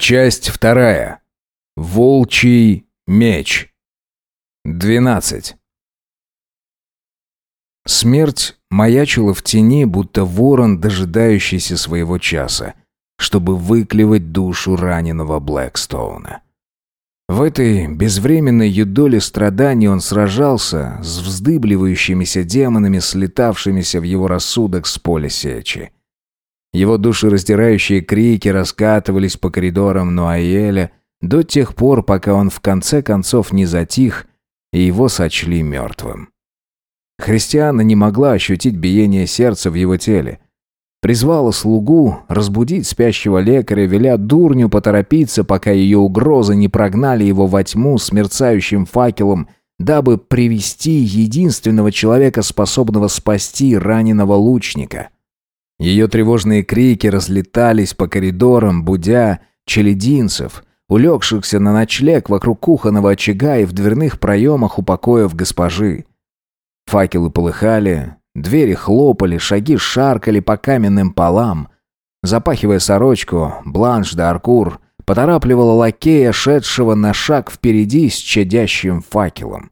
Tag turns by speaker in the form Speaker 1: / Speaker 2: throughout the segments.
Speaker 1: Часть вторая. Волчий меч. 12. Смерть маячила в тени, будто ворон, дожидающийся своего часа, чтобы выклевать душу раненого Блэкстоуна. В этой безвременной юдоле страданий он сражался с вздыбливающимися демонами, слетавшимися в его рассудок с поля сечи. Его душераздирающие крики раскатывались по коридорам Нуаэля до тех пор, пока он в конце концов не затих, и его сочли мертвым. Христиана не могла ощутить биение сердца в его теле. Призвала слугу разбудить спящего лекаря, веля дурню поторопиться, пока ее угрозы не прогнали его во тьму с мерцающим факелом, дабы привести единственного человека, способного спасти раненого лучника. Ее тревожные крики разлетались по коридорам, будя челединцев, улегшихся на ночлег вокруг кухонного очага и в дверных проемах у покоев госпожи. Факелы полыхали, двери хлопали, шаги шаркали по каменным полам. Запахивая сорочку, Бланш де Аркур поторапливала лакея, шедшего на шаг впереди с чадящим факелом.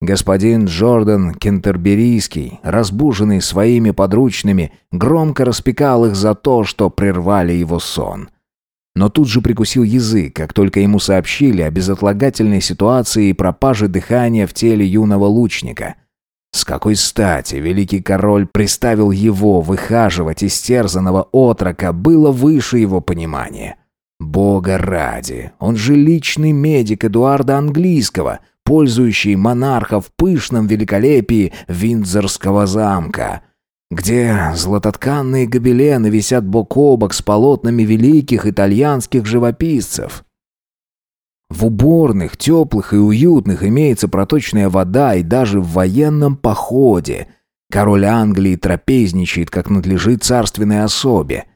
Speaker 1: Господин Джордан Кентерберийский, разбуженный своими подручными, громко распекал их за то, что прервали его сон. Но тут же прикусил язык, как только ему сообщили о безотлагательной ситуации и пропаже дыхания в теле юного лучника. С какой стати великий король приставил его выхаживать истерзанного отрока, было выше его понимания. Бога ради, он же личный медик Эдуарда Английского, пользующий монарха в пышном великолепии Виндзорского замка, где златотканные гобелены висят бок о бок с полотнами великих итальянских живописцев. В уборных, теплых и уютных имеется проточная вода и даже в военном походе. Король Англии трапезничает, как надлежит царственной особе.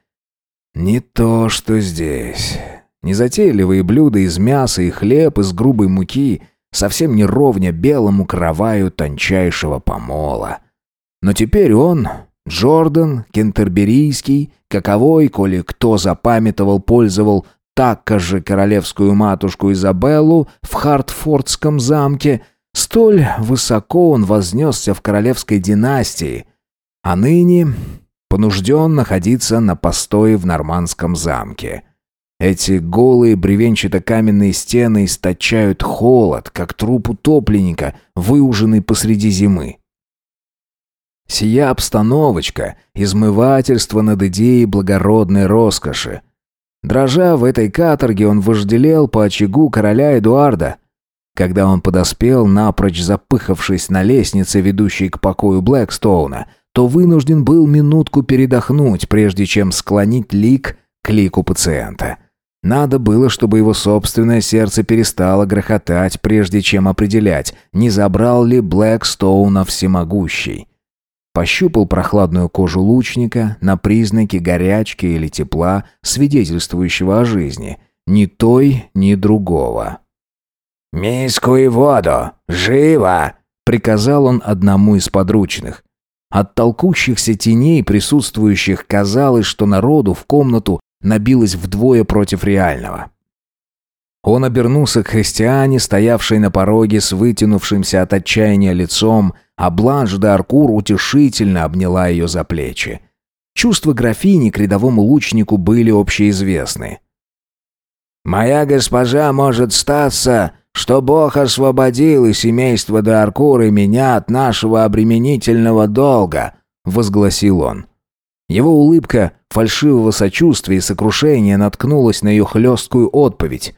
Speaker 1: Не то, что здесь. Незатейливые блюда из мяса и хлеб из грубой муки — совсем не ровня белому караваю тончайшего помола. Но теперь он, Джордан, кентерберийский, каковой, коли кто запамятовал, пользовал так же королевскую матушку Изабеллу в Хартфордском замке, столь высоко он вознесся в королевской династии, а ныне понужден находиться на постое в Нормандском замке — эти голые бревенчато-каменные стены источают холод, как труп утопленника, выуженный посреди зимы. Сия обстановочка — измывательство над идеей благородной роскоши. Дрожа в этой каторге, он вожделел по очагу короля Эдуарда. Когда он подоспел, напрочь запыхавшись на лестнице, ведущей к покою Блэкстоуна, то вынужден был минутку передохнуть, прежде чем склонить лик к лику пациента. Надо было, чтобы его собственное сердце перестало грохотать, прежде чем определять, не забрал ли Блэкстоуна всемогущий. Пощупал прохладную кожу лучника на признаки горячки или тепла, свидетельствующего о жизни. Ни той, ни другого.
Speaker 2: «Миску и воду! Живо!» — приказал он одному из подручных.
Speaker 1: От толкущихся теней присутствующих казалось, что народу в комнату набилось вдвое против реального. Он обернулся к христиане, стоявшей на пороге с вытянувшимся от отчаяния лицом, а Бланш де Аркур утешительно обняла ее за плечи. Чувства графини к рядовому лучнику были общеизвестны.
Speaker 2: «Моя госпожа может статься, что Бог освободил и семейство де Аркур и меня от нашего обременительного долга», — возгласил он.
Speaker 1: Его улыбка фальшивого сочувствия и сокрушения наткнулась на ее хлесткую отповедь.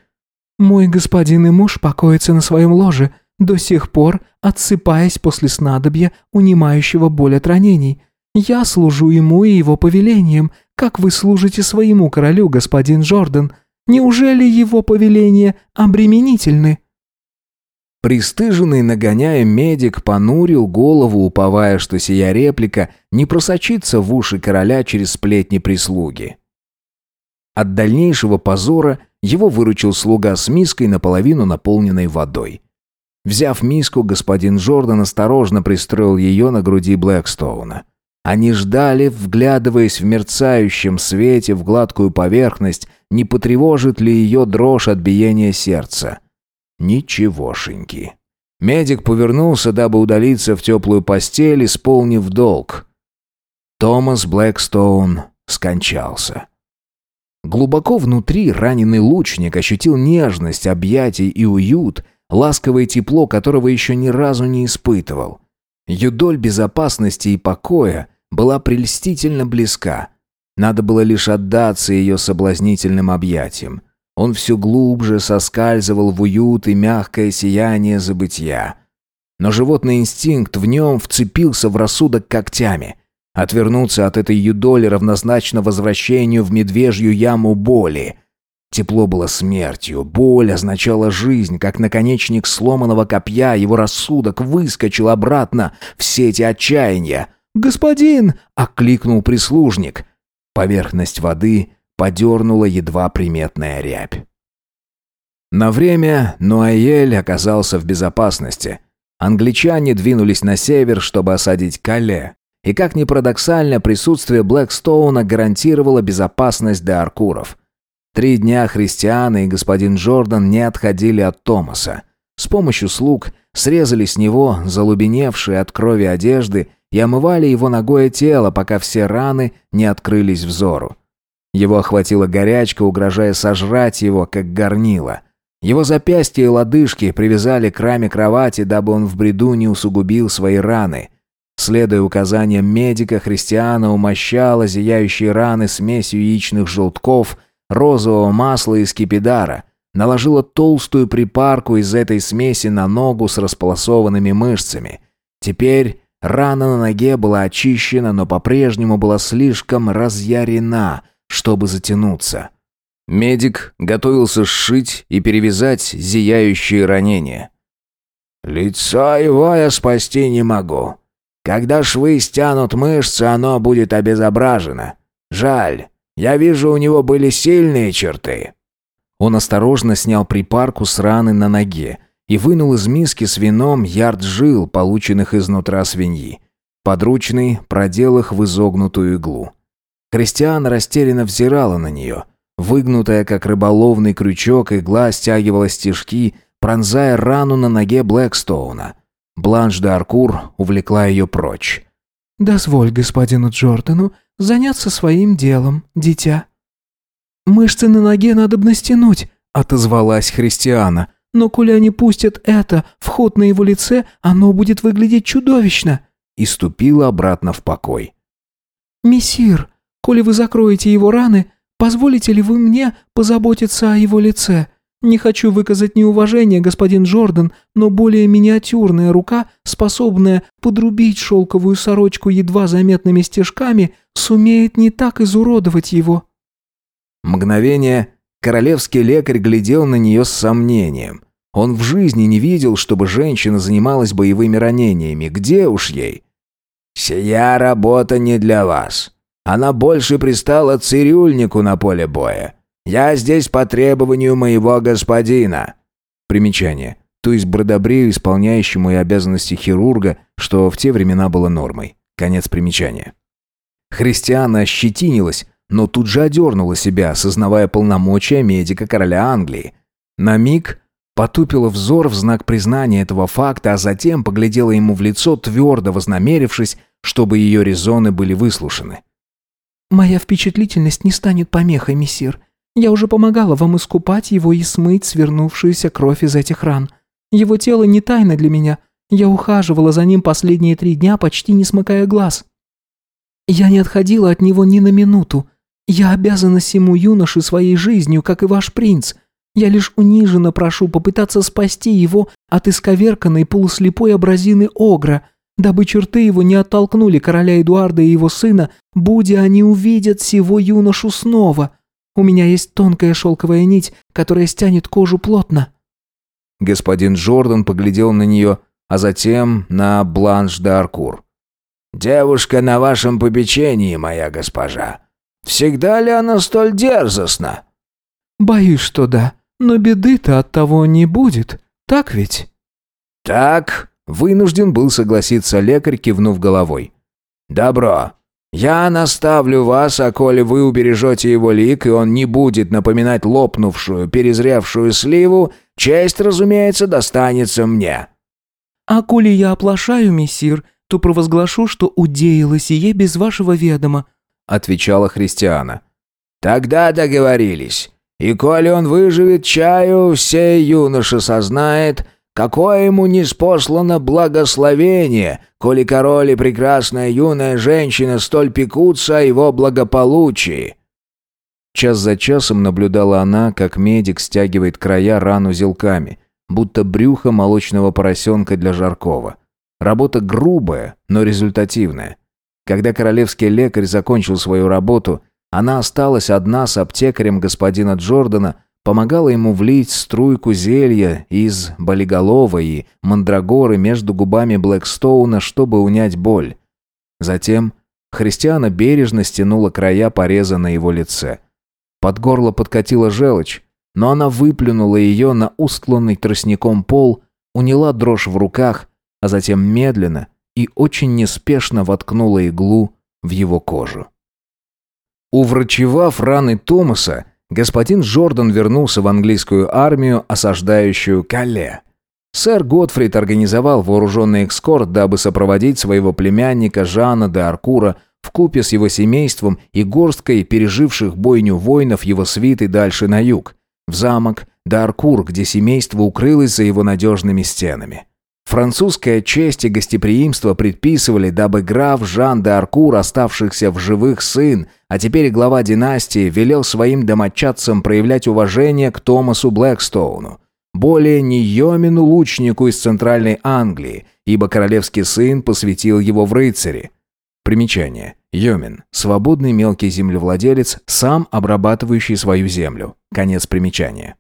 Speaker 3: «Мой господин и муж покоится на своем ложе, до сих пор отсыпаясь после снадобья, унимающего боль от ранений. Я служу ему и его повелением, как вы служите своему королю, господин Джордан. Неужели его повеления обременительны?»
Speaker 1: Престыженный, нагоняя медик, понурил голову, уповая, что сия реплика не просочится в уши короля через сплетни прислуги. От дальнейшего позора его выручил слуга с миской, наполовину наполненной водой. Взяв миску, господин Джордан осторожно пристроил ее на груди Блэкстоуна. Они ждали, вглядываясь в мерцающем свете в гладкую поверхность, не потревожит ли ее дрожь от биения сердца. Ничегошеньки. Медик повернулся, дабы удалиться в теплую постель, исполнив долг. Томас Блэкстоун скончался. Глубоко внутри раненый лучник ощутил нежность объятий и уют, ласковое тепло, которого еще ни разу не испытывал. Юдоль безопасности и покоя была прельстительно близка. Надо было лишь отдаться ее соблазнительным объятиям. Он все глубже соскальзывал в уют и мягкое сияние забытия. Но животный инстинкт в нем вцепился в рассудок когтями. Отвернуться от этой юдоли равнозначно возвращению в медвежью яму боли. Тепло было смертью, боль означала жизнь, как наконечник сломанного копья, его рассудок выскочил обратно в сети отчаяния. «Господин!» — окликнул прислужник. Поверхность воды подернула едва приметная рябь. На время Нуаэль оказался в безопасности. Англичане двинулись на север, чтобы осадить Кале. И как ни парадоксально, присутствие Блэкстоуна гарантировало безопасность для аркуров. Три дня христианы и господин Джордан не отходили от Томаса. С помощью слуг срезали с него залубеневшие от крови одежды и омывали его ногое тело, пока все раны не открылись взору. Его охватила горячка, угрожая сожрать его, как горнило. Его запястья и лодыжки привязали к раме кровати, дабы он в бреду не усугубил свои раны. Следуя указаниям медика, христиана умощала зияющие раны смесью яичных желтков, розового масла и скипидара, наложила толстую припарку из этой смеси на ногу с располосованными мышцами. Теперь рана на ноге была очищена, но по-прежнему была слишком разъярена – чтобы затянуться. Медик готовился сшить и перевязать зияющие ранения.
Speaker 2: «Лицо его я спасти не могу. Когда швы стянут мышцы, оно будет обезображено. Жаль, я вижу, у него были сильные черты».
Speaker 1: Он осторожно снял припарку с раны на ноге и вынул из миски с вином ярд жил, полученных изнутра свиньи. Подручный продел их в изогнутую иглу. Кристиан растерянно взирала на нее. Выгнутая, как рыболовный крючок, игла стягивала стежки, пронзая рану на ноге Блэкстоуна. Бланш де Аркур увлекла ее прочь.
Speaker 3: «Дозволь господину Джордану заняться своим делом, дитя». «Мышцы на ноге надо бы настянуть», — отозвалась Христиана. «Но коли они пустят это, вход на его лице, оно будет выглядеть чудовищно».
Speaker 1: И ступила обратно в покой.
Speaker 3: «Мессир, Коли вы закроете его раны, позволите ли вы мне позаботиться о его лице? Не хочу выказать неуважение, господин Джордан, но более миниатюрная рука, способная подрубить шелковую сорочку едва заметными стежками, сумеет не так изуродовать его».
Speaker 1: Мгновение королевский лекарь глядел на нее с сомнением. Он в жизни не видел, чтобы женщина занималась боевыми ранениями. Где уж ей?
Speaker 2: «Сия работа не для вас. Она больше пристала цирюльнику на поле боя. Я здесь по требованию моего господина».
Speaker 1: Примечание. То есть бродобрею, исполняющему и обязанности хирурга, что в те времена было нормой. Конец примечания. Христиана ощетинилась, но тут же одернула себя, осознавая полномочия медика короля Англии. На миг потупила взор в знак признания этого факта, а затем поглядела ему в лицо, твердо вознамерившись, чтобы ее резоны были выслушаны.
Speaker 3: «Моя впечатлительность не станет помехой, мессир. Я уже помогала вам искупать его и смыть свернувшуюся кровь из этих ран. Его тело не тайна для меня. Я ухаживала за ним последние три дня, почти не смыкая глаз. Я не отходила от него ни на минуту. Я обязана сему юноше своей жизнью, как и ваш принц. Я лишь униженно прошу попытаться спасти его от исковерканной полуслепой образины Огра, дабы черты его не оттолкнули короля Эдуарда и его сына, будя они увидят сего юношу снова. У меня есть тонкая шелковая нить, которая стянет кожу плотно».
Speaker 1: Господин Джордан поглядел на нее, а затем на Бланш де Аркур.
Speaker 2: «Девушка на вашем попечении, моя госпожа. Всегда ли она столь дерзостна?»
Speaker 3: «Боюсь, что да, но беды-то от того не будет, так ведь?»
Speaker 2: «Так»,
Speaker 1: Вынужден был согласиться лекарь, кивнув головой.
Speaker 2: Добро. Я наставлю вас, а коли вы убережете его лик, и он не будет напоминать лопнувшую, перезревшую сливу, честь, разумеется, достанется мне».
Speaker 3: «А коли я оплошаю, мессир, то провозглашу, что удеяло сие без вашего ведома»,
Speaker 1: отвечала христиана.
Speaker 2: «Тогда договорились. И коли он выживет чаю, все юноша сознает, какое ему неспослано благословение, коли король и прекрасная юная женщина столь пекутся о его благополучии».
Speaker 1: Час за часом наблюдала она, как медик стягивает края ран узелками, будто брюхо молочного поросенка для жаркого. Работа грубая, но результативная. Когда королевский лекарь закончил свою работу, она осталась одна с аптекарем господина Джордана, помогала ему влить струйку зелья из болиголова и мандрагоры между губами Блэкстоуна, чтобы унять боль. Затем Христиана бережно стянула края пореза на его лице. Под горло подкатила желчь, но она выплюнула ее на устланный тростником пол, уняла дрожь в руках, а затем медленно и очень неспешно воткнула иглу в его кожу. Уврачевав раны Томаса, господин Джордан вернулся в английскую армию, осаждающую Кале. Сэр Готфрид организовал вооруженный экскорт, дабы сопроводить своего племянника Жана де Аркура в купе с его семейством и горсткой переживших бойню воинов его свиты дальше на юг, в замок Даркур, где семейство укрылось за его надежными стенами. Французская честь и гостеприимство предписывали, дабы граф Жан де Аркур, оставшихся в живых сын, а теперь глава династии, велел своим домочадцам проявлять уважение к Томасу Блэкстоуну. Более не Йомину лучнику из Центральной Англии, ибо королевский сын посвятил его в рыцари. Примечание. Йомин – свободный мелкий землевладелец, сам обрабатывающий свою землю. Конец примечания.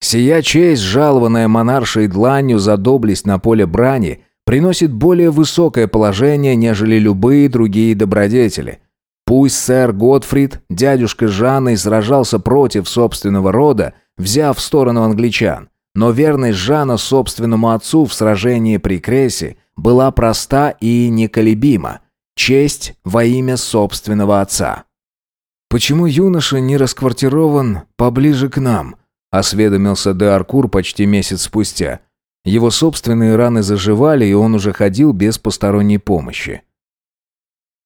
Speaker 1: Сия честь, жалованная монаршей дланью за доблесть на поле брани, приносит более высокое положение, нежели любые другие добродетели. Пусть сэр Готфрид, дядюшка Жанны, сражался против собственного рода, взяв сторону англичан, но верность Жана собственному отцу в сражении при Крессе была проста и неколебима. Честь во имя собственного отца. «Почему юноша не расквартирован поближе к нам?» Осведомился де Аркур почти месяц спустя. Его собственные раны заживали, и он уже ходил без посторонней помощи.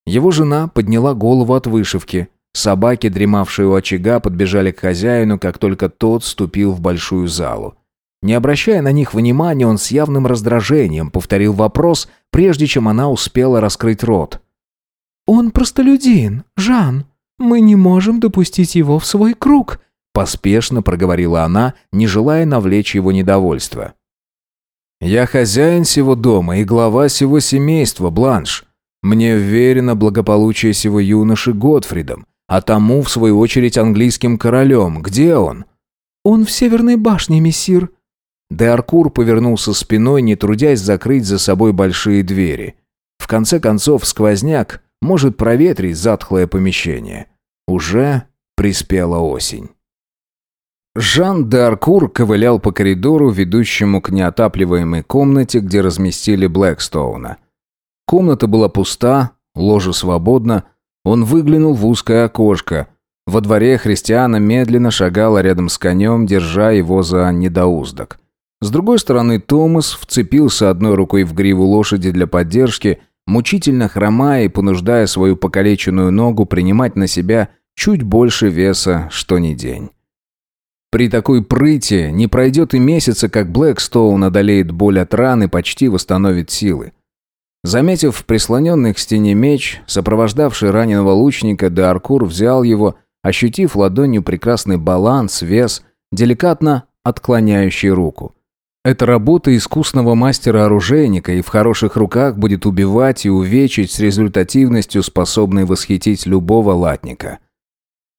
Speaker 1: Его жена подняла голову от вышивки. Собаки, дремавшие у очага, подбежали к хозяину, как только тот ступил в большую залу. Не обращая на них внимания, он с явным раздражением повторил вопрос, прежде чем она успела раскрыть рот. «Он простолюдин, Жан. Мы не можем допустить его в свой круг», Поспешно проговорила она, не желая навлечь его недовольство. «Я хозяин сего дома и глава сего семейства, Бланш. Мне верено благополучие сего юноши Готфридом, а тому, в свою очередь, английским королем. Где он?» «Он в Северной башне, мессир». Де Аркур повернулся спиной, не трудясь закрыть за собой большие двери. В конце концов, сквозняк может проветрить затхлое помещение. Уже приспела осень. Жан де Аркур ковылял по коридору, ведущему к неотапливаемой комнате, где разместили Блэкстоуна. Комната была пуста, ложе свободно. Он выглянул в узкое окошко. Во дворе Христиана медленно шагала рядом с конем, держа его за недоуздок. С другой стороны, Томас вцепился одной рукой в гриву лошади для поддержки, мучительно хромая и понуждая свою покалеченную ногу принимать на себя чуть больше веса, что ни день. При такой прыти не пройдет и месяца, как Блэкстоун одолеет боль от раны и почти восстановит силы. Заметив прислоненный к стене меч, сопровождавший раненого лучника, Деаркур взял его, ощутив ладонью прекрасный баланс, вес, деликатно отклоняющий руку. Это работа искусного мастера-оружейника и в хороших руках будет убивать и увечить с результативностью, способной восхитить любого латника.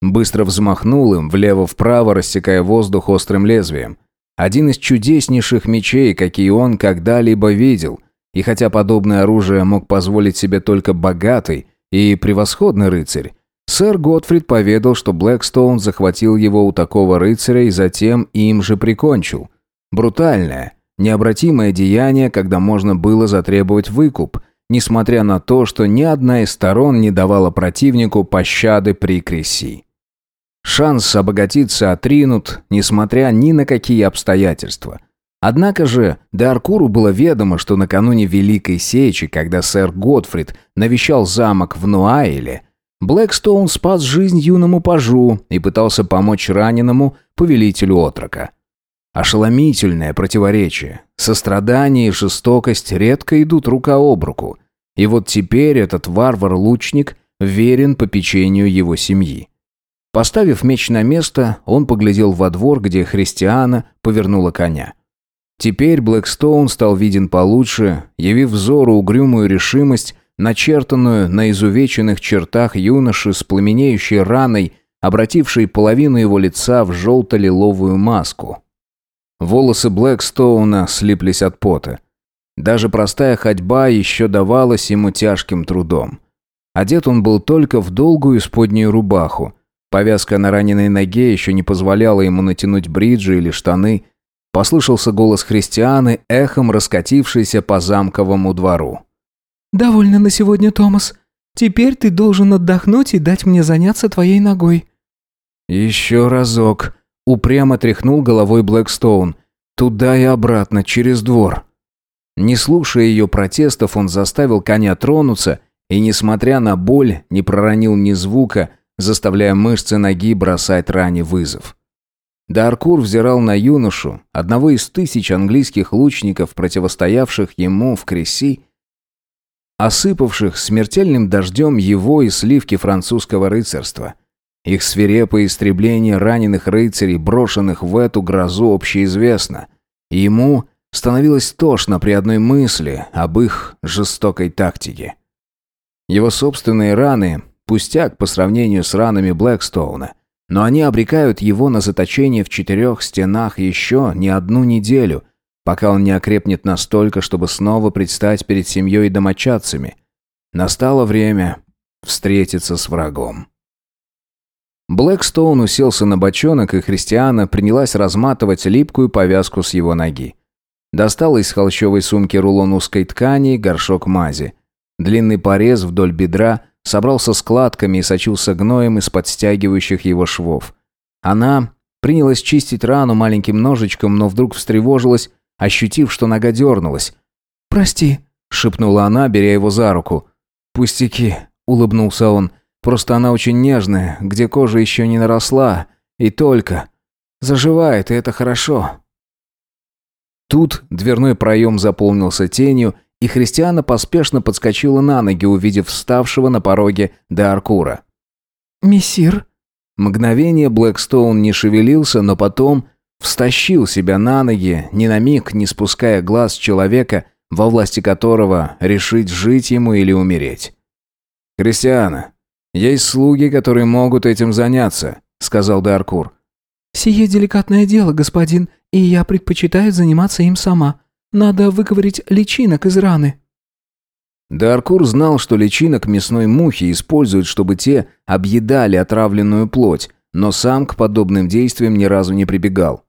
Speaker 1: Быстро взмахнул им влево-вправо, рассекая воздух острым лезвием. Один из чудеснейших мечей, какие он когда-либо видел. И хотя подобное оружие мог позволить себе только богатый и превосходный рыцарь, сэр Готфрид поведал, что Блэкстоун захватил его у такого рыцаря и затем им же прикончил. Брутальное, необратимое деяние, когда можно было затребовать выкуп, несмотря на то, что ни одна из сторон не давала противнику пощады при Креси. Шанс обогатиться отринут, несмотря ни на какие обстоятельства. Однако же Даркуру было ведомо, что накануне Великой Сечи, когда сэр Готфрид навещал замок в Нуаиле, Блэкстоун спас жизнь юному пажу и пытался помочь раненому повелителю отрока. Ошеломительное противоречие. Сострадание и жестокость редко идут рука об руку. И вот теперь этот варвар-лучник верен попечению его семьи. Поставив меч на место, он поглядел во двор, где христиана повернула коня. Теперь Блэкстоун стал виден получше, явив взору угрюмую решимость, начертанную на изувеченных чертах юноши с пламенеющей раной, обратившей половину его лица в желто-лиловую маску. Волосы Блэкстоуна слиплись от пота. Даже простая ходьба еще давалась ему тяжким трудом. Одет он был только в долгую исподнюю рубаху. Повязка на раненой ноге еще не позволяла ему натянуть бриджи или штаны. Послышался голос христианы, эхом раскатившийся по замковому двору.
Speaker 3: «Довольно на сегодня, Томас. Теперь ты должен отдохнуть и дать мне заняться твоей ногой».
Speaker 1: «Еще разок», — упрямо тряхнул головой Блэкстоун. «Туда и обратно, через двор». Не слушая ее протестов, он заставил коня тронуться и, несмотря на боль, не проронил ни звука, заставляя мышцы ноги бросать ране вызов. Даркур взирал на юношу, одного из тысяч английских лучников, противостоявших ему в Креси, осыпавших смертельным дождем его и сливки французского рыцарства. Их свирепое истребление раненых рыцарей, брошенных в эту грозу, общеизвестно. Ему становилось тошно при одной мысли об их жестокой тактике. Его собственные раны – пустяк по сравнению с ранами Блэкстоуна, но они обрекают его на заточение в четырех стенах еще не одну неделю – пока он не окрепнет настолько, чтобы снова предстать перед семьей и домочадцами. Настало время встретиться с врагом. Блэкстоун уселся на бочонок, и Христиана принялась разматывать липкую повязку с его ноги. Достала из холщовой сумки рулон узкой ткани и горшок мази. Длинный порез вдоль бедра собрался складками и сочился гноем из-под стягивающих его швов. Она принялась чистить рану маленьким ножичком, но вдруг встревожилась ощутив, что нога дернулась.
Speaker 3: «Прости», — шепнула она, беря его за руку.
Speaker 1: «Пустяки», — улыбнулся он. «Просто она очень нежная, где кожа еще не наросла. И только. Заживает, и это хорошо». Тут дверной проем заполнился тенью, и Христиана поспешно подскочила на ноги, увидев вставшего на пороге Деаркура.
Speaker 3: «Мессир?»
Speaker 1: Мгновение Блэкстоун не шевелился, но потом Встащил себя на ноги, ни на миг не спуская глаз человека, во власти которого решить жить ему или умереть. «Христиана, есть слуги, которые могут этим заняться», — сказал Даркур.
Speaker 3: «Сие деликатное дело, господин, и я предпочитаю заниматься им сама. Надо выковырить личинок из раны».
Speaker 1: Даркур знал, что личинок мясной мухи используют, чтобы те объедали отравленную плоть, но сам к подобным действиям ни разу не прибегал.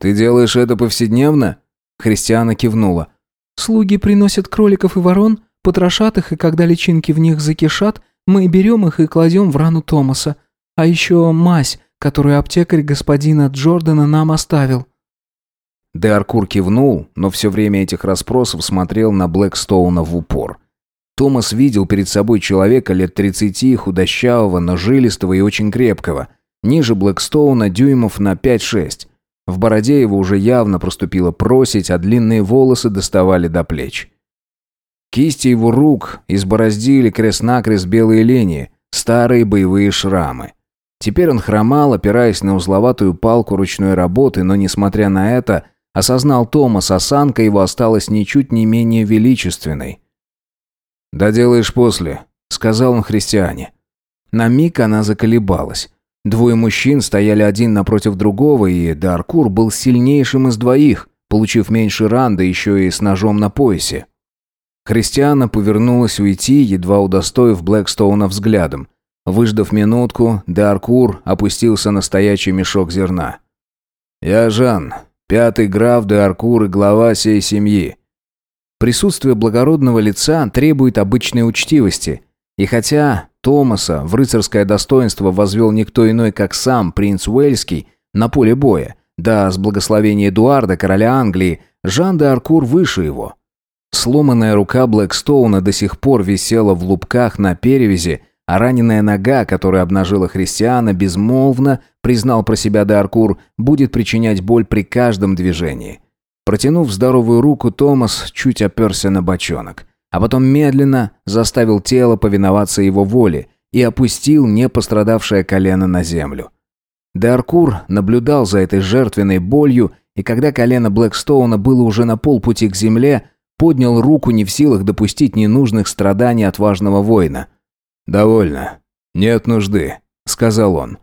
Speaker 1: «Ты делаешь это повседневно?» Христиана кивнула.
Speaker 3: «Слуги приносят кроликов и ворон, потрошат их, и когда личинки в них закишат, мы берем их и кладем в рану Томаса. А еще мазь, которую аптекарь господина Джордана нам оставил».
Speaker 1: Де кивнул, но все время этих расспросов смотрел на Блэкстоуна в упор. Томас видел перед собой человека лет тридцати, худощавого, но жилистого и очень крепкого. Ниже Блэкстоуна дюймов на пять-шесть. В бороде его уже явно проступила просить, а длинные волосы доставали до плеч. Кисти его рук избороздили крест-накрест белые линии, старые боевые шрамы. Теперь он хромал, опираясь на узловатую палку ручной работы, но, несмотря на это, осознал Томас, осанка его осталась ничуть не менее величественной. «Доделаешь после», — сказал он христиане. На миг она заколебалась. Двое мужчин стояли один напротив другого, и Даркур был сильнейшим из двоих, получив меньше ран, да еще и с ножом на поясе. Христиана повернулась уйти, едва удостоив Блэкстоуна взглядом. Выждав минутку, Даркур опустился на стоячий мешок зерна. «Я Жан, пятый граф Даркур и глава сей семьи. Присутствие благородного лица требует обычной учтивости. И хотя Томаса в рыцарское достоинство возвел никто иной, как сам принц Уэльский, на поле боя, да с благословения Эдуарда, короля Англии, Жан де Аркур выше его. Сломанная рука Блэкстоуна до сих пор висела в лупках на перевязи, а раненая нога, которая обнажила христиана, безмолвно, признал про себя де Аркур, будет причинять боль при каждом движении. Протянув здоровую руку, Томас чуть оперся на бочонок, а потом медленно заставил тело повиноваться его воле и опустил не пострадавшее колено на землю. Даркур наблюдал за этой жертвенной болью, и когда колено Блэкстоуна было уже на полпути к земле, поднял руку не в силах допустить ненужных страданий отважного воина. «Довольно. Нет нужды», — сказал он.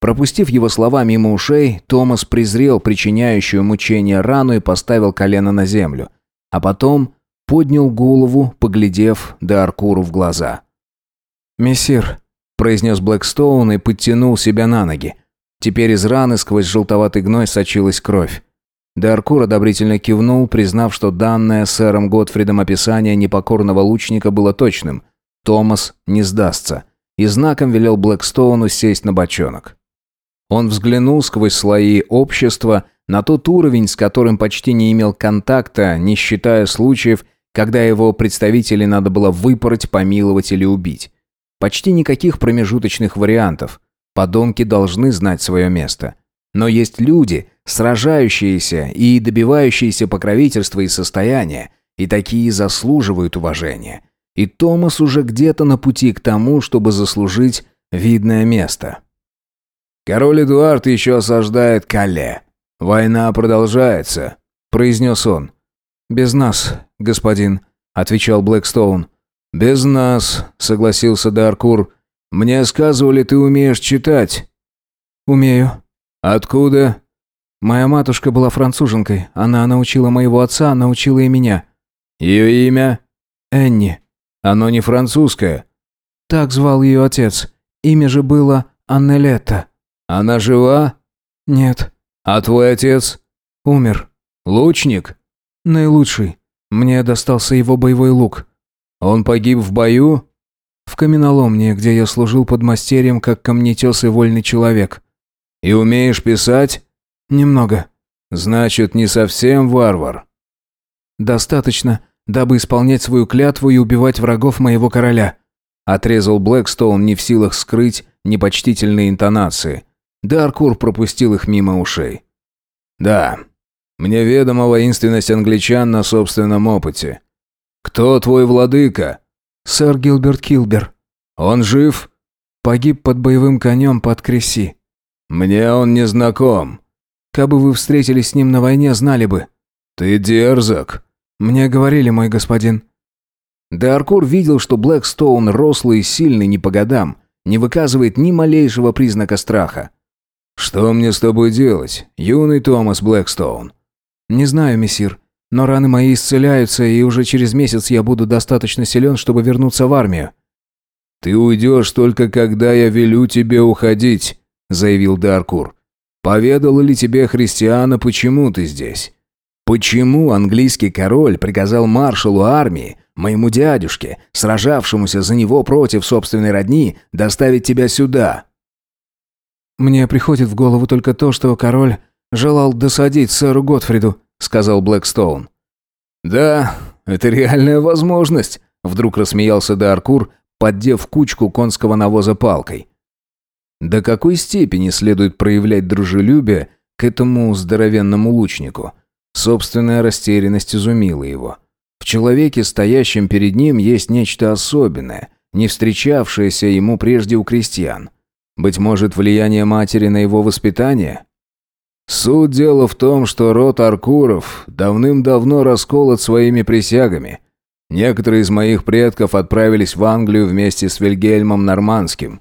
Speaker 1: Пропустив его слова мимо ушей, Томас презрел причиняющую мучение рану и поставил колено на землю. А потом поднял голову, поглядев Даркуру в глаза.
Speaker 3: «Мессир», —
Speaker 1: произнес Блэкстоун и подтянул себя на ноги. Теперь из раны сквозь желтоватый гной сочилась кровь. Даркур одобрительно кивнул, признав, что данное сэром Готфридом описание непокорного лучника было точным. Томас не сдастся. И знаком велел Блэкстоуну сесть на бочонок. Он взглянул сквозь слои общества на тот уровень, с которым почти не имел контакта, не считая случаев, когда его представителей надо было выпороть, помиловать или убить. Почти никаких промежуточных вариантов. Подонки должны знать свое место. Но есть люди, сражающиеся и добивающиеся покровительства и состояния, и такие заслуживают уважения. И Томас уже где-то на пути к тому, чтобы заслужить видное место. «Король Эдуард еще осаждает Кале. Война продолжается», — произнес он.
Speaker 3: «Без нас, господин», — отвечал Блэкстоун.
Speaker 1: «Без нас», — согласился Даркур. Мне сказывали, ты умеешь читать».
Speaker 3: «Умею».
Speaker 1: «Откуда?»
Speaker 3: «Моя матушка была француженкой. Она научила моего отца, научила и меня».
Speaker 1: «Ее имя?»
Speaker 3: «Энни».
Speaker 1: «Оно не французское».
Speaker 3: «Так звал ее отец. Имя же было Аннелетта».
Speaker 1: «Она жива?»
Speaker 3: «Нет».
Speaker 1: «А твой отец?»
Speaker 3: «Умер».
Speaker 1: «Лучник?»
Speaker 3: «Наилучший. Мне достался его боевой лук».
Speaker 1: «Он погиб в бою?»
Speaker 3: В каменоломне, где я служил под мастерьем, как камнетес и вольный человек.
Speaker 1: И умеешь писать?
Speaker 3: Немного.
Speaker 1: Значит, не совсем варвар.
Speaker 3: Достаточно, дабы исполнять свою клятву и убивать врагов моего короля.
Speaker 1: Отрезал Блэкстоун не в силах скрыть непочтительные интонации. Даркур пропустил их мимо ушей. «Да, мне ведома воинственность англичан на собственном опыте. Кто твой владыка?»
Speaker 3: «Сэр Гилберт Килбер».
Speaker 1: «Он жив?»
Speaker 3: «Погиб под боевым конем под Креси».
Speaker 1: «Мне он не знаком».
Speaker 3: «Кабы вы встретились с ним на войне, знали бы».
Speaker 1: «Ты дерзок».
Speaker 3: «Мне говорили, мой господин».
Speaker 1: Д'Аркур видел, что Блэкстоун рослый и сильный не по годам, не выказывает ни малейшего признака страха. «Что мне с тобой делать, юный Томас Блэкстоун?»
Speaker 3: «Не знаю, мессир. Но раны мои исцеляются, и уже через месяц я буду достаточно силен, чтобы вернуться в армию».
Speaker 1: «Ты уйдешь только когда я велю тебе уходить», — заявил Даркур. «Поведала ли тебе христиана, почему ты здесь? Почему английский король приказал маршалу армии, моему дядюшке, сражавшемуся за него против собственной родни, доставить тебя сюда?»
Speaker 3: «Мне приходит в голову только то, что король желал досадить сэру Готфриду», — сказал Блэкстоун.
Speaker 1: «Да, это реальная возможность», — вдруг рассмеялся Даркур, поддев кучку конского навоза палкой. До какой степени следует проявлять дружелюбие к этому здоровенному лучнику? Собственная растерянность изумила его. В человеке, стоящем перед ним, есть нечто особенное, не встречавшееся ему прежде у крестьян. Быть может, влияние матери на его воспитание? Суть дела в том, что род Аркуров давным-давно расколот своими присягами. Некоторые из моих предков отправились в Англию вместе с Вильгельмом Нормандским.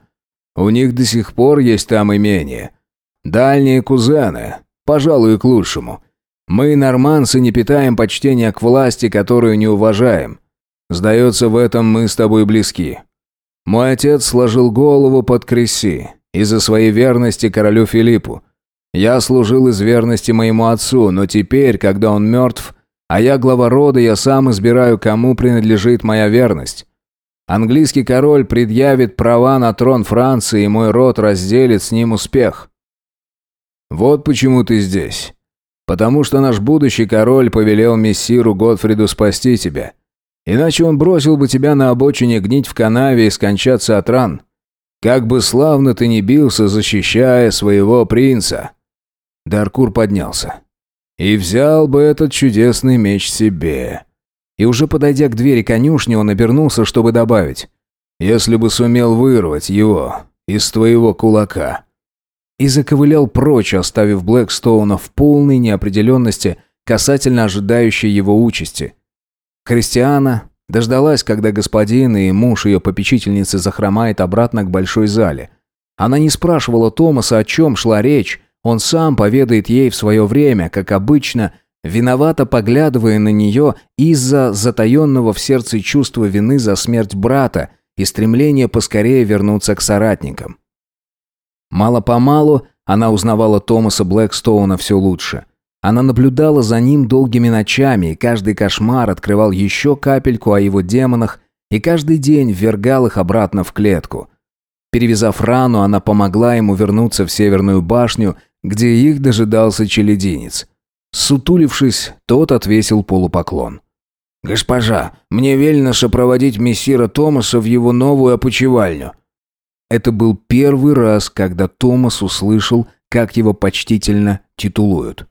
Speaker 1: У них до сих пор есть там имение. Дальние кузены, пожалуй, к лучшему. Мы, норманцы, не питаем почтения к власти, которую не уважаем. Сдается, в этом мы с тобой близки. Мой отец сложил голову под Кресси из-за своей верности королю Филиппу. Я служил из верности моему отцу, но теперь, когда он мертв, А я глава рода, я сам избираю, кому принадлежит моя верность. Английский король предъявит права на трон Франции, и мой род разделит с ним успех. Вот почему ты здесь. Потому что наш будущий король повелел мессиру Готфриду спасти тебя. Иначе он бросил бы тебя на обочине гнить в канаве и скончаться от ран. Как бы славно ты ни бился, защищая своего принца. Даркур поднялся. И взял бы этот чудесный меч себе. И уже подойдя к двери конюшни, он обернулся, чтобы добавить. «Если бы сумел вырвать его из твоего кулака». И заковылял прочь, оставив Блэкстоуна в полной неопределенности касательно ожидающей его участи. Христиана дождалась, когда господин и муж ее попечительницы захромает обратно к большой зале. Она не спрашивала Томаса, о чем шла речь, он сам поведает ей в свое время, как обычно, виновато поглядывая на нее из-за затаенного в сердце чувства вины за смерть брата и стремления поскорее вернуться к соратникам. Мало-помалу она узнавала Томаса Блэкстоуна все лучше. Она наблюдала за ним долгими ночами, и каждый кошмар открывал еще капельку о его демонах, и каждый день ввергал их обратно в клетку. Перевязав рану, она помогла ему вернуться в Северную башню, где их дожидался челединец. Сутулившись, тот отвесил полупоклон.
Speaker 2: «Госпожа, мне велено сопроводить мессира Томаса в его новую опочивальню».
Speaker 1: Это был первый раз, когда Томас услышал, как его почтительно титулуют.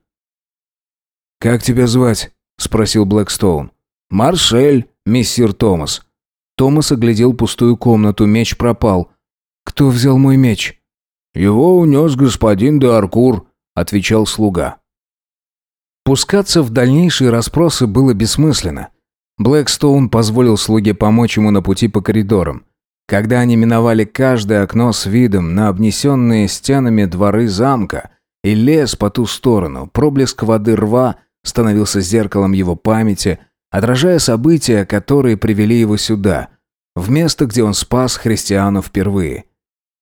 Speaker 1: «Как тебя звать?» — спросил Блэкстоун.
Speaker 2: «Марсель, мессир Томас».
Speaker 1: Томас оглядел пустую комнату, меч пропал. «Кто взял мой меч?»
Speaker 2: «Его унес господин де Аркур», — отвечал слуга.
Speaker 1: Пускаться в дальнейшие расспросы было бессмысленно. Блэкстоун позволил слуге помочь ему на пути по коридорам. Когда они миновали каждое окно с видом на обнесенные стенами дворы замка и лес по ту сторону, проблеск воды рва становился зеркалом его памяти, отражая события, которые привели его сюда, в место, где он спас христианов впервые –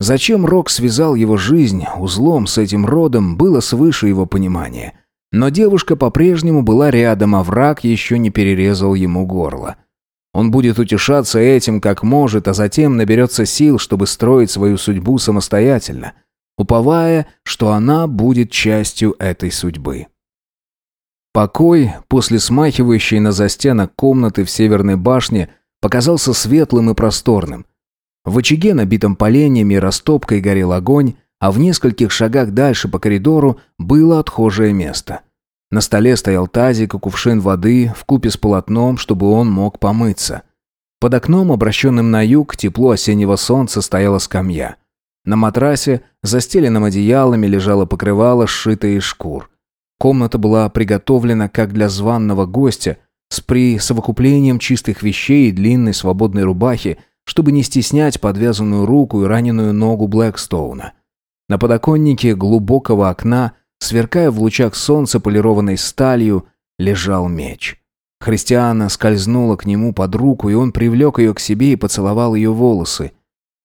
Speaker 1: Зачем Рок связал его жизнь узлом с этим родом, было свыше его понимания. Но девушка по-прежнему была рядом, а враг еще не перерезал ему горло. Он будет утешаться этим как может, а затем наберется сил, чтобы строить свою судьбу самостоятельно, уповая, что она будет частью этой судьбы. Покой, после смахивающей на застенок комнаты в северной башне, показался светлым и просторным. В очаге, набитом поленьями и растопкой, горел огонь, а в нескольких шагах дальше по коридору было отхожее место. На столе стоял тазик и кувшин воды в купе с полотном, чтобы он мог помыться. Под окном, обращенным на юг, тепло осеннего солнца стояла скамья. На матрасе, застеленном одеялами, лежало покрывало, сшитое из шкур. Комната была приготовлена как для званного гостя, с присовокуплением чистых вещей и длинной свободной рубахи, чтобы не стеснять подвязанную руку и раненую ногу Блэкстоуна. На подоконнике глубокого окна, сверкая в лучах солнца полированной сталью, лежал меч. Христиана скользнула к нему под руку, и он привлек ее к себе и поцеловал ее волосы.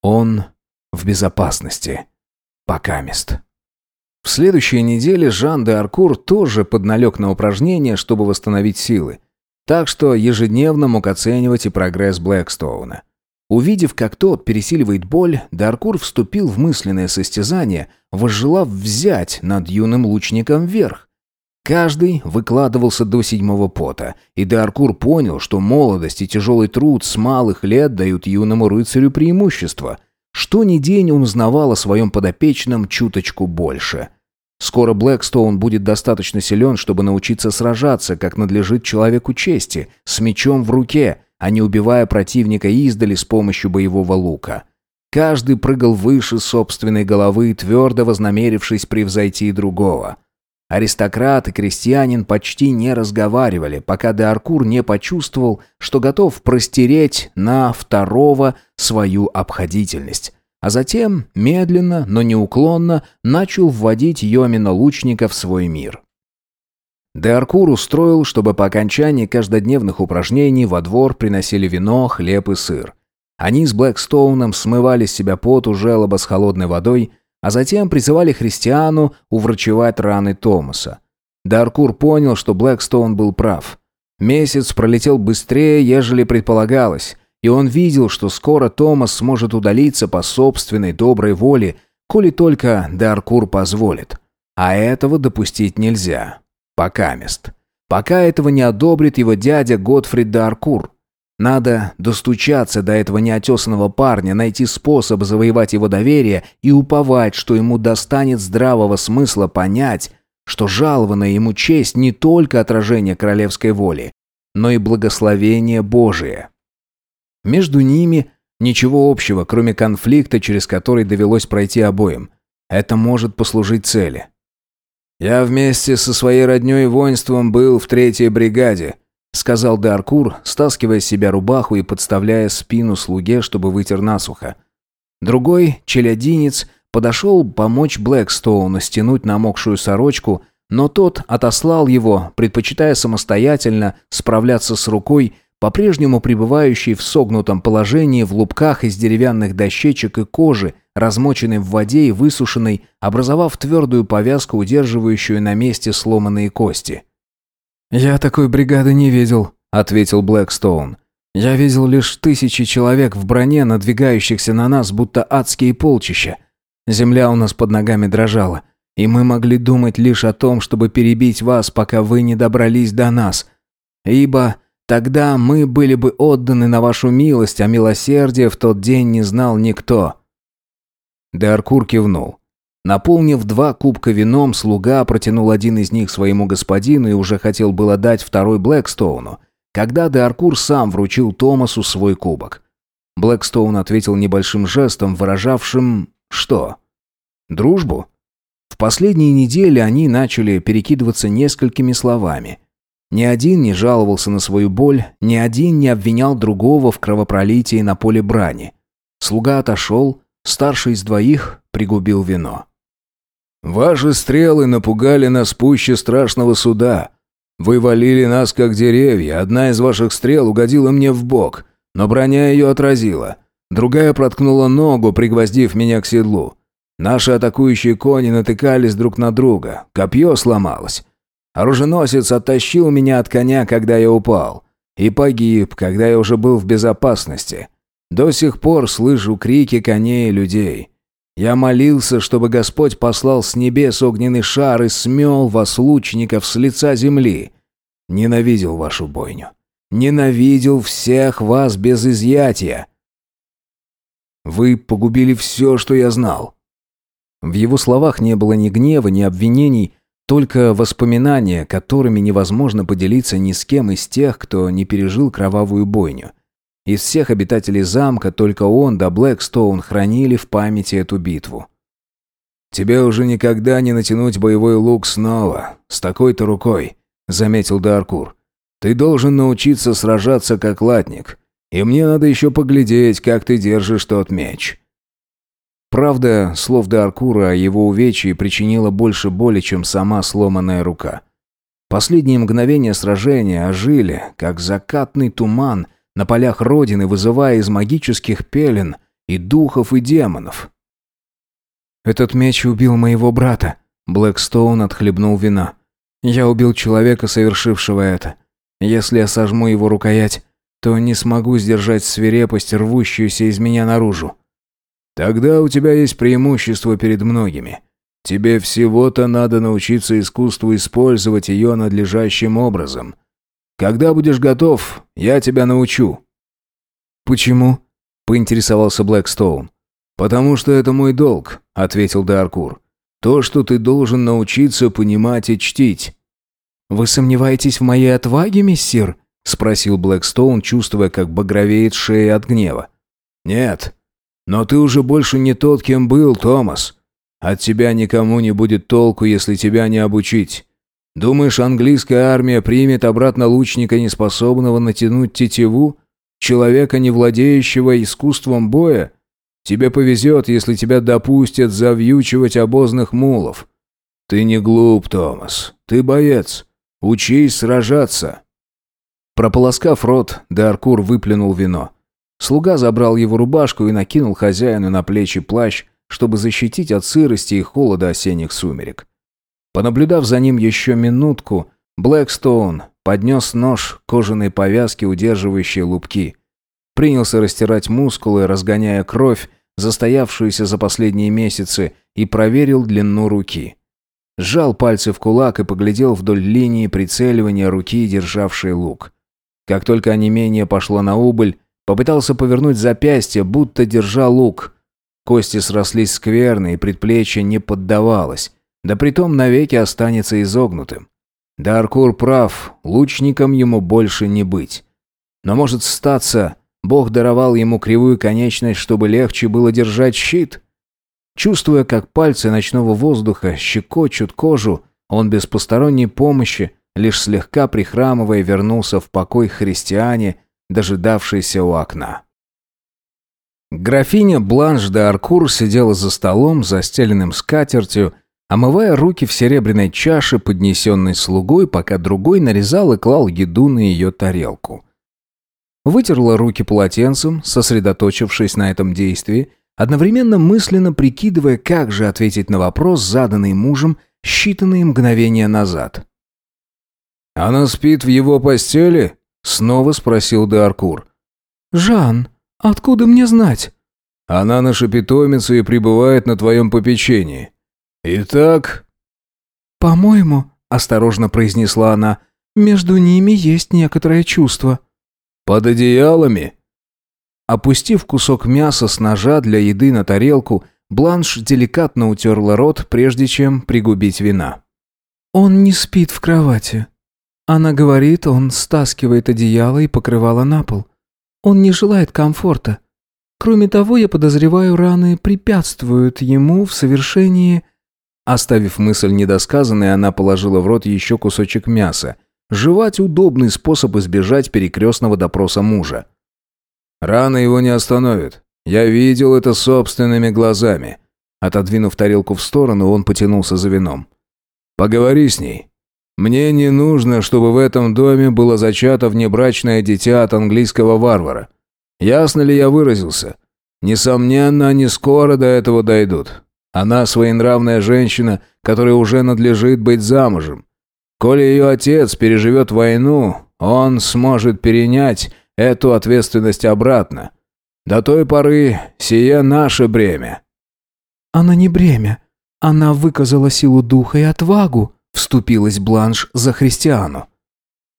Speaker 1: Он в безопасности. Покамест. В следующей неделе Жан де Аркур тоже подналег на упражнения, чтобы восстановить силы. Так что ежедневно мог оценивать и прогресс Блэкстоуна. Увидев, как тот пересиливает боль, Даркур вступил в мысленное состязание, возжелав взять над юным лучником верх. Каждый выкладывался до седьмого пота, и Даркур понял, что молодость и тяжелый труд с малых лет дают юному рыцарю преимущество. Что ни день он узнавал о своем подопечном чуточку больше. Скоро Блэкстоун будет достаточно силен, чтобы научиться сражаться, как надлежит человеку чести, с мечом в руке – а не убивая противника издали с помощью боевого лука. Каждый прыгал выше собственной головы, твердо вознамерившись превзойти другого. Аристократ и крестьянин почти не разговаривали, пока Деаркур не почувствовал, что готов простереть на второго свою обходительность. А затем, медленно, но неуклонно, начал вводить Йомина лучника в свой мир. Деаркур устроил, чтобы по окончании каждодневных упражнений во двор приносили вино, хлеб и сыр. Они с Блэкстоуном смывали с себя пот у желоба с холодной водой, а затем призывали христиану уврачевать раны Томаса. Даркур понял, что Блэкстоун был прав. Месяц пролетел быстрее, ежели предполагалось, и он видел, что скоро Томас сможет удалиться по собственной доброй воле, коли только Даркур позволит. А этого допустить нельзя. Пока мест. Пока этого не одобрит его дядя Готфрид Даркур. Надо достучаться до этого неотесанного парня, найти способ завоевать его доверие и уповать, что ему достанет здравого смысла понять, что жалованная ему честь не только отражение королевской воли, но и благословение Божие. Между ними ничего общего, кроме конфликта, через который довелось пройти обоим. Это может послужить цели. «Я вместе со своей роднёй воинством был в третьей бригаде», сказал Даркур, стаскивая с себя рубаху и подставляя спину слуге, чтобы вытер насухо. Другой, челядинец, подошел помочь Блэкстоуну стянуть намокшую сорочку, но тот отослал его, предпочитая самостоятельно справляться с рукой, по-прежнему пребывающей в согнутом положении в лупках из деревянных дощечек и кожи, размоченной в воде и высушенной, образовав твердую повязку, удерживающую на месте сломанные кости.
Speaker 3: «Я такой бригады не видел», — ответил Блэкстоун. «Я видел лишь тысячи человек в броне, надвигающихся на нас, будто адские полчища. Земля у нас под ногами дрожала, и мы могли думать лишь о том, чтобы перебить вас, пока вы не добрались до нас. Ибо тогда мы были бы отданы на вашу милость, а милосердия в тот день не знал никто».
Speaker 1: Даркур кивнул. Наполнив два кубка вином, слуга протянул один из них своему господину и уже хотел было дать второй Блэкстоуну, когда Деаркур сам вручил Томасу свой кубок. Блэкстоун ответил небольшим жестом, выражавшим что? Дружбу? В последние недели они начали перекидываться несколькими словами. Ни один не жаловался на свою боль, ни один не обвинял другого в кровопролитии на поле брани. Слуга отошел, старший из двоих пригубил вино.
Speaker 2: Ваши стрелы напугали нас пуще страшного суда. Вы валили нас, как деревья. Одна из ваших стрел угодила мне в бок, но броня ее отразила. Другая проткнула ногу, пригвоздив меня к седлу. Наши атакующие кони натыкались друг на друга. Копье сломалось. Оруженосец оттащил меня от коня, когда я упал. И погиб, когда я уже был в безопасности. До сих пор слышу крики коней и людей. Я молился, чтобы Господь послал с небес огненный шар и смел вас, лучников, с лица земли. Ненавидел вашу бойню. Ненавидел всех вас без изъятия. Вы погубили все, что я знал.
Speaker 1: В его словах не было ни гнева, ни обвинений, только воспоминания, которыми невозможно поделиться ни с кем из тех, кто не пережил кровавую бойню. Из всех обитателей замка только он да Блэкстоун хранили в памяти эту битву.
Speaker 2: «Тебе уже никогда не натянуть боевой лук снова, с такой-то рукой», — заметил Даркур. «Ты должен научиться сражаться как латник, и мне надо еще поглядеть, как ты держишь тот меч».
Speaker 1: Правда, слов Даркура о его увечье причинила больше боли, чем сама сломанная рука. Последние мгновения сражения ожили, как закатный туман, на полях Родины, вызывая из магических пелен и духов, и демонов.
Speaker 3: «Этот меч убил моего брата», — Блэкстоун отхлебнул вина. «Я убил человека, совершившего это. Если я сожму его рукоять, то не смогу сдержать свирепость, рвущуюся из меня наружу».
Speaker 2: «Тогда у тебя есть преимущество перед многими. Тебе всего-то надо научиться искусству использовать ее надлежащим образом. Когда будешь готов, я тебя научу».
Speaker 3: «Почему?» — поинтересовался Блэкстоун.
Speaker 2: «Потому что это мой долг», — ответил Даркур. «То, что ты должен научиться понимать и чтить».
Speaker 3: «Вы сомневаетесь в моей отваге, миссир?» — спросил Блэкстоун, чувствуя, как багровеет шея от гнева.
Speaker 2: «Нет. Но ты уже больше не тот, кем был, Томас. От тебя никому не будет толку, если тебя не обучить. Думаешь, английская армия примет обратно лучника, неспособного натянуть тетиву? Человека, не владеющего искусством боя? Тебе повезет, если тебя допустят завьючивать обозных мулов. Ты не глуп, Томас. Ты боец. Учись сражаться.
Speaker 1: Прополоскав рот, Даркур выплюнул вино. Слуга забрал его рубашку и накинул хозяину на плечи плащ, чтобы защитить от сырости и холода осенних сумерек. Понаблюдав за ним еще минутку, Блэкстоун поднес нож к кожаной повязке, удерживающей лупки. Принялся растирать мускулы, разгоняя кровь, застоявшуюся за последние месяцы, и проверил длину руки. Сжал пальцы в кулак и поглядел вдоль линии прицеливания руки, державшей лук. Как только онемение пошло на убыль, попытался повернуть запястье, будто держа лук. Кости срослись скверно, и предплечье не поддавалось. Да притом навеки останется изогнутым. Даркур прав, лучником ему больше не быть. Но может статься, Бог даровал ему кривую конечность, чтобы легче было держать щит. Чувствуя, как пальцы ночного воздуха щекочут кожу, он без посторонней помощи, лишь слегка прихрамывая, вернулся в покой христиане, дожидавшийся у окна. Графиня Бланш де Аркур сидела за столом, застеленным скатертью, омывая руки в серебряной чаше, поднесенной слугой, пока другой нарезал и клал еду на ее тарелку. Вытерла руки полотенцем, сосредоточившись на этом действии, одновременно мысленно прикидывая, как же ответить на вопрос, заданный мужем считанные мгновения назад. «Она спит в его постели?» — снова спросил Деаркур.
Speaker 3: «Жан, откуда мне знать?»
Speaker 1: «Она наша питомица и пребывает на твоем попечении. Итак...»
Speaker 3: «По-моему», — осторожно произнесла она, — «между ними есть некоторое чувство».
Speaker 1: «Под одеялами?» Опустив кусок мяса с ножа для еды на тарелку, Бланш деликатно утерла рот, прежде чем пригубить вина.
Speaker 3: «Он не спит в кровати. Она говорит, он стаскивает одеяло и покрывало на пол. Он не желает комфорта. Кроме того, я подозреваю, раны препятствуют ему в совершении...» Оставив мысль недосказанной, она положила в рот еще кусочек мяса. Жевать удобный способ избежать перекрестного допроса мужа. Рано его не остановит. Я видел это собственными глазами. Отодвинув тарелку в сторону, он потянулся за вином. Поговори с ней. Мне не нужно, чтобы в этом доме было зачато внебрачное дитя от английского варвара. Ясно ли я выразился? Несомненно, они скоро до этого дойдут. Она своенравная женщина, которой уже надлежит быть замужем. Коли ее отец переживет войну, он сможет перенять эту ответственность обратно. До той поры сие наше бремя». «Она не бремя. Она выказала силу духа и отвагу», — вступилась Бланш за христиану.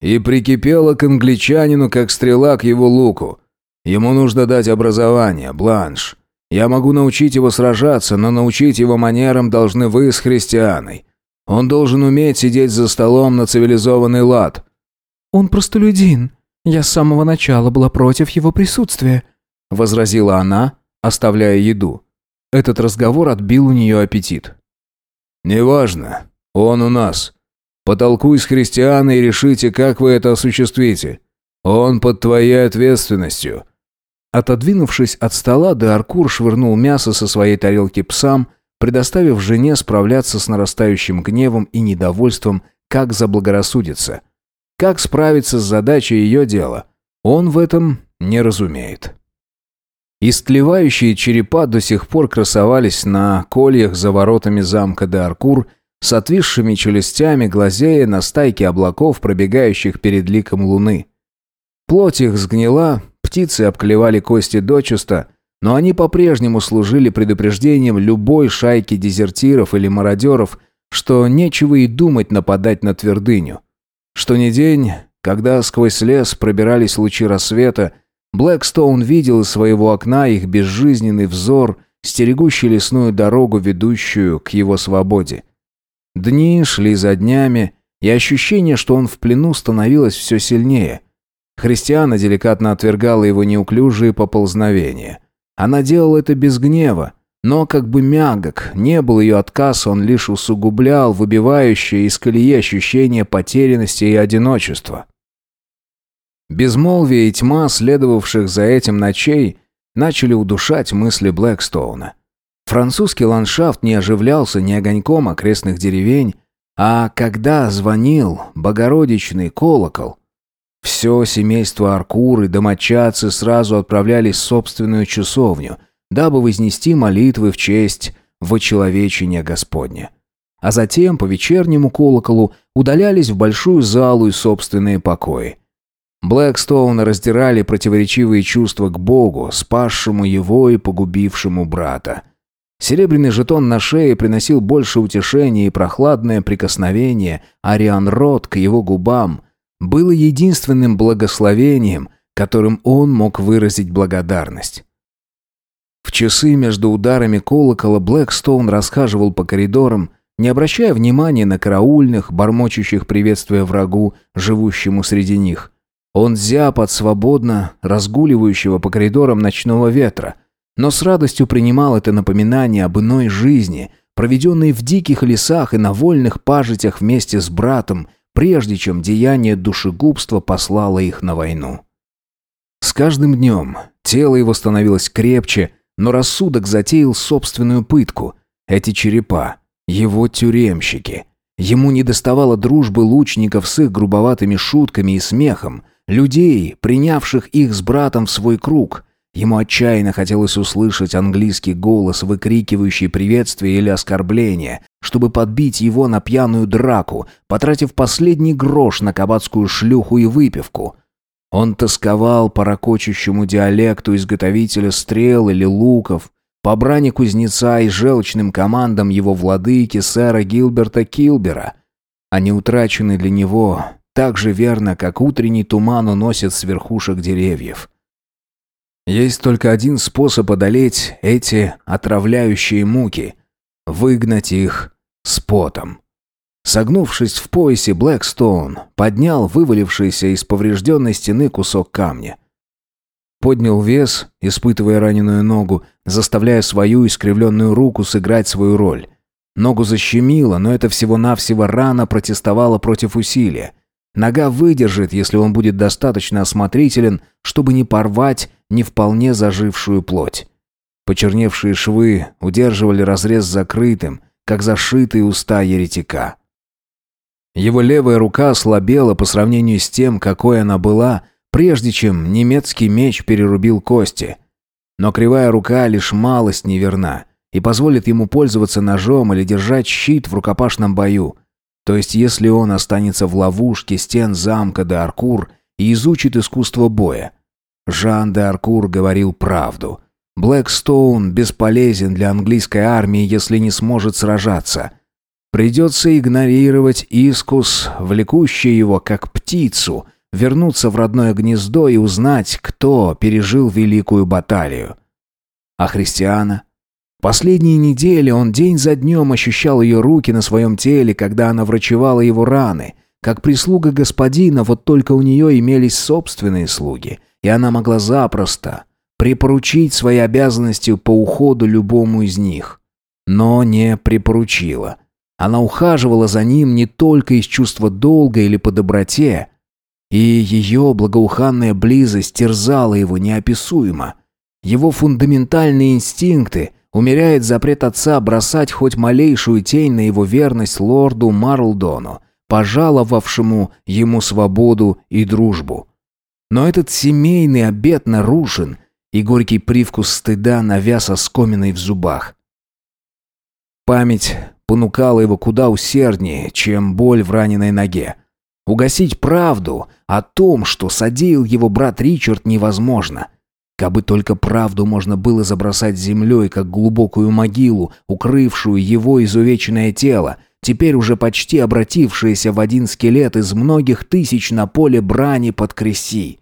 Speaker 1: «И прикипела к англичанину, как стрела к его луку. Ему нужно дать образование, Бланш. Я могу научить его сражаться, но научить его манерам должны вы с христианой. Он должен уметь сидеть за столом на цивилизованный лад».
Speaker 3: «Он простолюдин. Я с самого начала была против его присутствия», — возразила она, оставляя еду. Этот разговор отбил у нее аппетит.
Speaker 1: «Неважно. Он у нас. Потолкуй с христианой и решите, как вы это осуществите. Он под твоей ответственностью».
Speaker 3: Отодвинувшись от стола, Деаркур швырнул мясо со своей тарелки псам, предоставив жене справляться с нарастающим гневом и недовольством, как заблагорассудится. Как справиться с задачей ее дела, он в этом не разумеет. Истлевающие черепа до сих пор красовались на кольях за воротами замка де с отвисшими челюстями, глазея на стайки облаков, пробегающих перед ликом луны. Плоть их сгнила, птицы обклевали кости дочисто, но они по-прежнему служили предупреждением любой шайки дезертиров или мародеров, что нечего и думать нападать на твердыню. Что ни день, когда сквозь лес пробирались лучи рассвета, Блэкстоун видел из своего окна их безжизненный взор, стерегущий лесную дорогу, ведущую к его свободе. Дни шли за днями, и ощущение, что он в плену, становилось все сильнее. Христиана деликатно отвергала его неуклюжие поползновения. Она делала это без гнева, но как бы мягок, не был ее отказ, он лишь усугублял выбивающее из колеи ощущение потерянности и одиночества. Безмолвие и тьма, следовавших за этим ночей, начали удушать мысли Блэкстоуна. Французский ландшафт не оживлялся ни огоньком окрестных деревень, а когда звонил богородичный колокол, все семейство Аркур и домочадцы сразу отправлялись в собственную часовню, дабы вознести молитвы в честь вочеловечения Господня.
Speaker 1: а затем по вечернему колоколу удалялись в большую залу и собственные покои. Блэкстоуна раздирали противоречивые чувства к Богу, спасшему его и погубившему брата. Серебряный жетон на шее приносил больше утешения и прохладное прикосновение Ариан Рот к его губам было единственным благословением, которым он мог выразить благодарность. В часы между ударами колокола Блэкстоун расхаживал по коридорам, не обращая внимания на караульных, бормочущих приветствия врагу, живущему среди них. Он зяб от свободно разгуливающего по коридорам ночного ветра, но с радостью принимал это напоминание об иной жизни, проведенной в диких лесах и на вольных пажитях вместе с братом, прежде чем деяние душегубства послало их на войну. С каждым днем тело его становилось крепче, но рассудок затеял собственную пытку. Эти черепа, его тюремщики. Ему не доставало дружбы лучников с их грубоватыми шутками и смехом, людей, принявших их с братом в свой круг. Ему отчаянно хотелось услышать английский голос, выкрикивающий приветствие или оскорбление, чтобы подбить его на пьяную драку, потратив последний грош на кабацкую шлюху и выпивку. Он тосковал по ракочущему диалекту изготовителя стрел или луков, по брани кузнеца и желчным командам его владыки сэра Гилберта Килбера. Они утрачены для него так же верно, как утренний туман уносит с верхушек деревьев. Есть только один способ одолеть эти отравляющие муки — выгнать их с потом. Согнувшись в поясе, Блэкстоун поднял вывалившийся из поврежденной стены кусок камня. Поднял вес, испытывая раненую ногу, заставляя свою искривленную руку сыграть свою роль. Ногу защемило, но это всего-навсего рана протестовала против усилия. Нога выдержит, если он будет достаточно осмотрителен, чтобы не порвать не вполне зажившую плоть. Почерневшие швы удерживали разрез закрытым, как зашитые уста еретика. Его левая рука ослабела по сравнению с тем, какой она была – прежде чем немецкий меч перерубил кости. Но кривая рука лишь малость неверна и позволит ему пользоваться ножом или держать щит в рукопашном бою. То есть если он останется в ловушке стен замка де Аркур и изучит искусство боя. Жан де Аркур говорил правду. Блэкстоун бесполезен для английской армии, если не сможет сражаться. Придется игнорировать искус, влекущий его как птицу – вернуться в родное гнездо и узнать, кто пережил великую баталию. А Христиана? Последние недели он день за днем ощущал ее руки на своем теле, когда она врачевала его раны. Как прислуга господина, вот только у нее имелись собственные слуги, и она могла запросто припоручить свои обязанности по уходу любому из них. Но не припоручила. Она ухаживала за ним не только из чувства долга или по доброте, и ее благоуханная близость терзала его неописуемо. Его фундаментальные инстинкты умеряет запрет отца бросать хоть малейшую тень на его верность лорду Марлдону, пожаловавшему ему свободу и дружбу. Но этот семейный обет нарушен, и горький привкус стыда навяз оскоминой в зубах. Память понукала его куда усерднее, чем боль в раненой ноге. Угасить правду о том, что содеял его брат Ричард, невозможно. Кабы только правду можно было забросать землей, как глубокую могилу, укрывшую его изувеченное тело, теперь уже почти обратившееся в один скелет из многих тысяч на поле брани под Креси.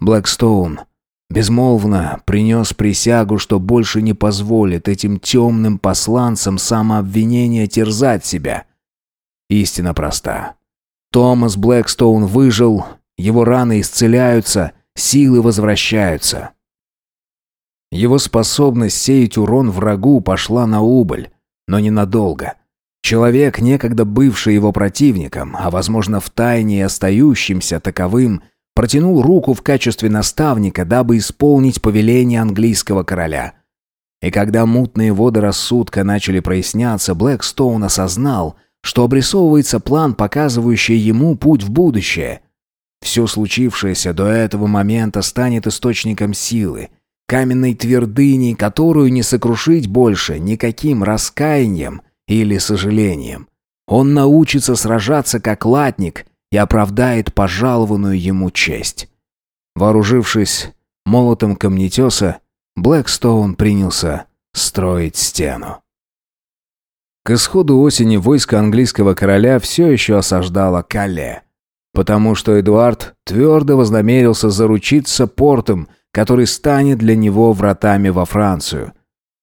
Speaker 1: Блэкстоун безмолвно принес присягу, что больше не позволит этим темным посланцам самообвинения терзать себя. Истина проста. Томас Блэкстоун выжил, его раны исцеляются, силы возвращаются. Его способность сеять урон врагу пошла на убыль, но ненадолго. Человек, некогда бывший его противником, а возможно втайне и остающимся таковым, протянул руку в качестве наставника, дабы исполнить повеление английского короля. И когда мутные воды рассудка начали проясняться, Блэкстоун осознал, что обрисовывается план, показывающий ему путь в будущее. Все случившееся до этого момента станет источником силы, каменной твердыней, которую не сокрушить больше никаким раскаянием или сожалением. Он научится сражаться как латник и оправдает пожалованную ему честь. Вооружившись молотом камнетеса, Блэкстоун принялся строить стену. К исходу осени войско английского короля все еще осаждало Кале, потому что Эдуард твердо вознамерился заручиться портом, который станет для него вратами во Францию.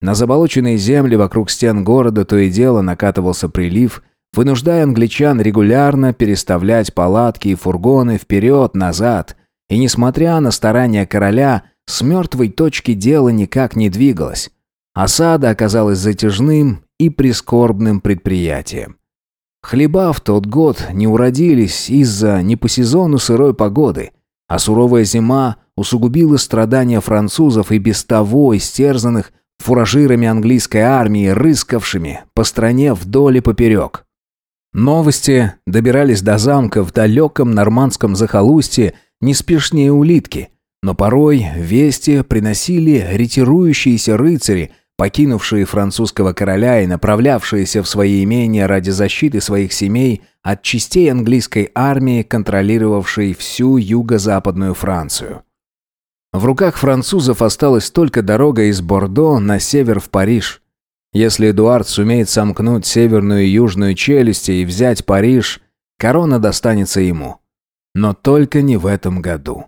Speaker 1: На заболоченные земли вокруг стен города то и дело накатывался прилив, вынуждая англичан регулярно переставлять палатки и фургоны вперед-назад, и, несмотря на старания короля, с мертвой точки дела никак не двигалось. Осада оказалась затяжным и прискорбным предприятием. Хлеба в тот год не уродились из-за не по сезону сырой погоды, а суровая зима усугубила страдания французов и без того истерзанных фуражирами английской армии, рыскавшими по стране вдоль и поперек. Новости добирались до замка в далеком нормандском захолустье не спешнее улитки, но порой вести приносили ретирующиеся рыцари, покинувшие французского короля и направлявшиеся в свои имения ради защиты своих семей от частей английской армии, контролировавшей всю юго-западную Францию. В руках французов осталась только дорога из Бордо на север в Париж. Если Эдуард сумеет сомкнуть северную и южную челюсти и взять Париж, корона достанется ему. Но только не в этом году.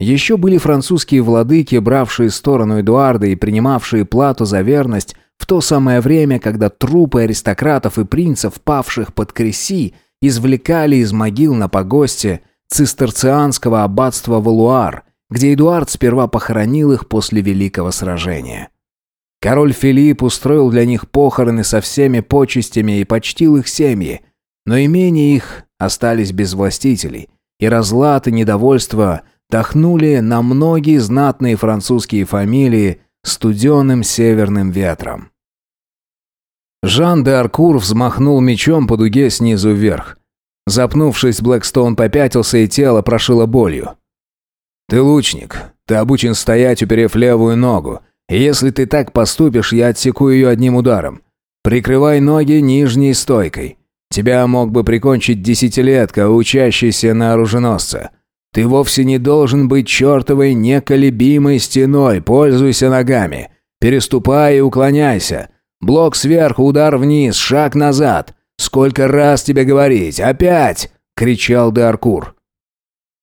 Speaker 1: Еще были французские владыки, бравшие сторону Эдуарда и принимавшие плату за верность в то самое время, когда трупы аристократов и принцев, павших под Креси, извлекали из могил на погосте цистерцианского аббатства Валуар, где Эдуард сперва похоронил их после Великого сражения. Король Филипп устроил для них похороны со всеми почестями и почтил их семьи, но имения их остались без властителей, и разлад и недовольство – дохнули на многие знатные французские фамилии студеным северным ветром. Жан де Аркур взмахнул мечом по дуге снизу вверх. Запнувшись, Блэкстоун попятился, и тело прошило болью. «Ты лучник. Ты обучен стоять, уперев левую ногу. И если ты так поступишь, я отсеку ее одним ударом. Прикрывай ноги нижней стойкой. Тебя мог бы прикончить десятилетка, учащийся на оруженосца. Ты вовсе не должен быть чертовой неколебимой стеной, пользуйся ногами. Переступай и уклоняйся. Блок сверху, удар вниз, шаг назад. Сколько раз тебе говорить? Опять!» — кричал Деаркур.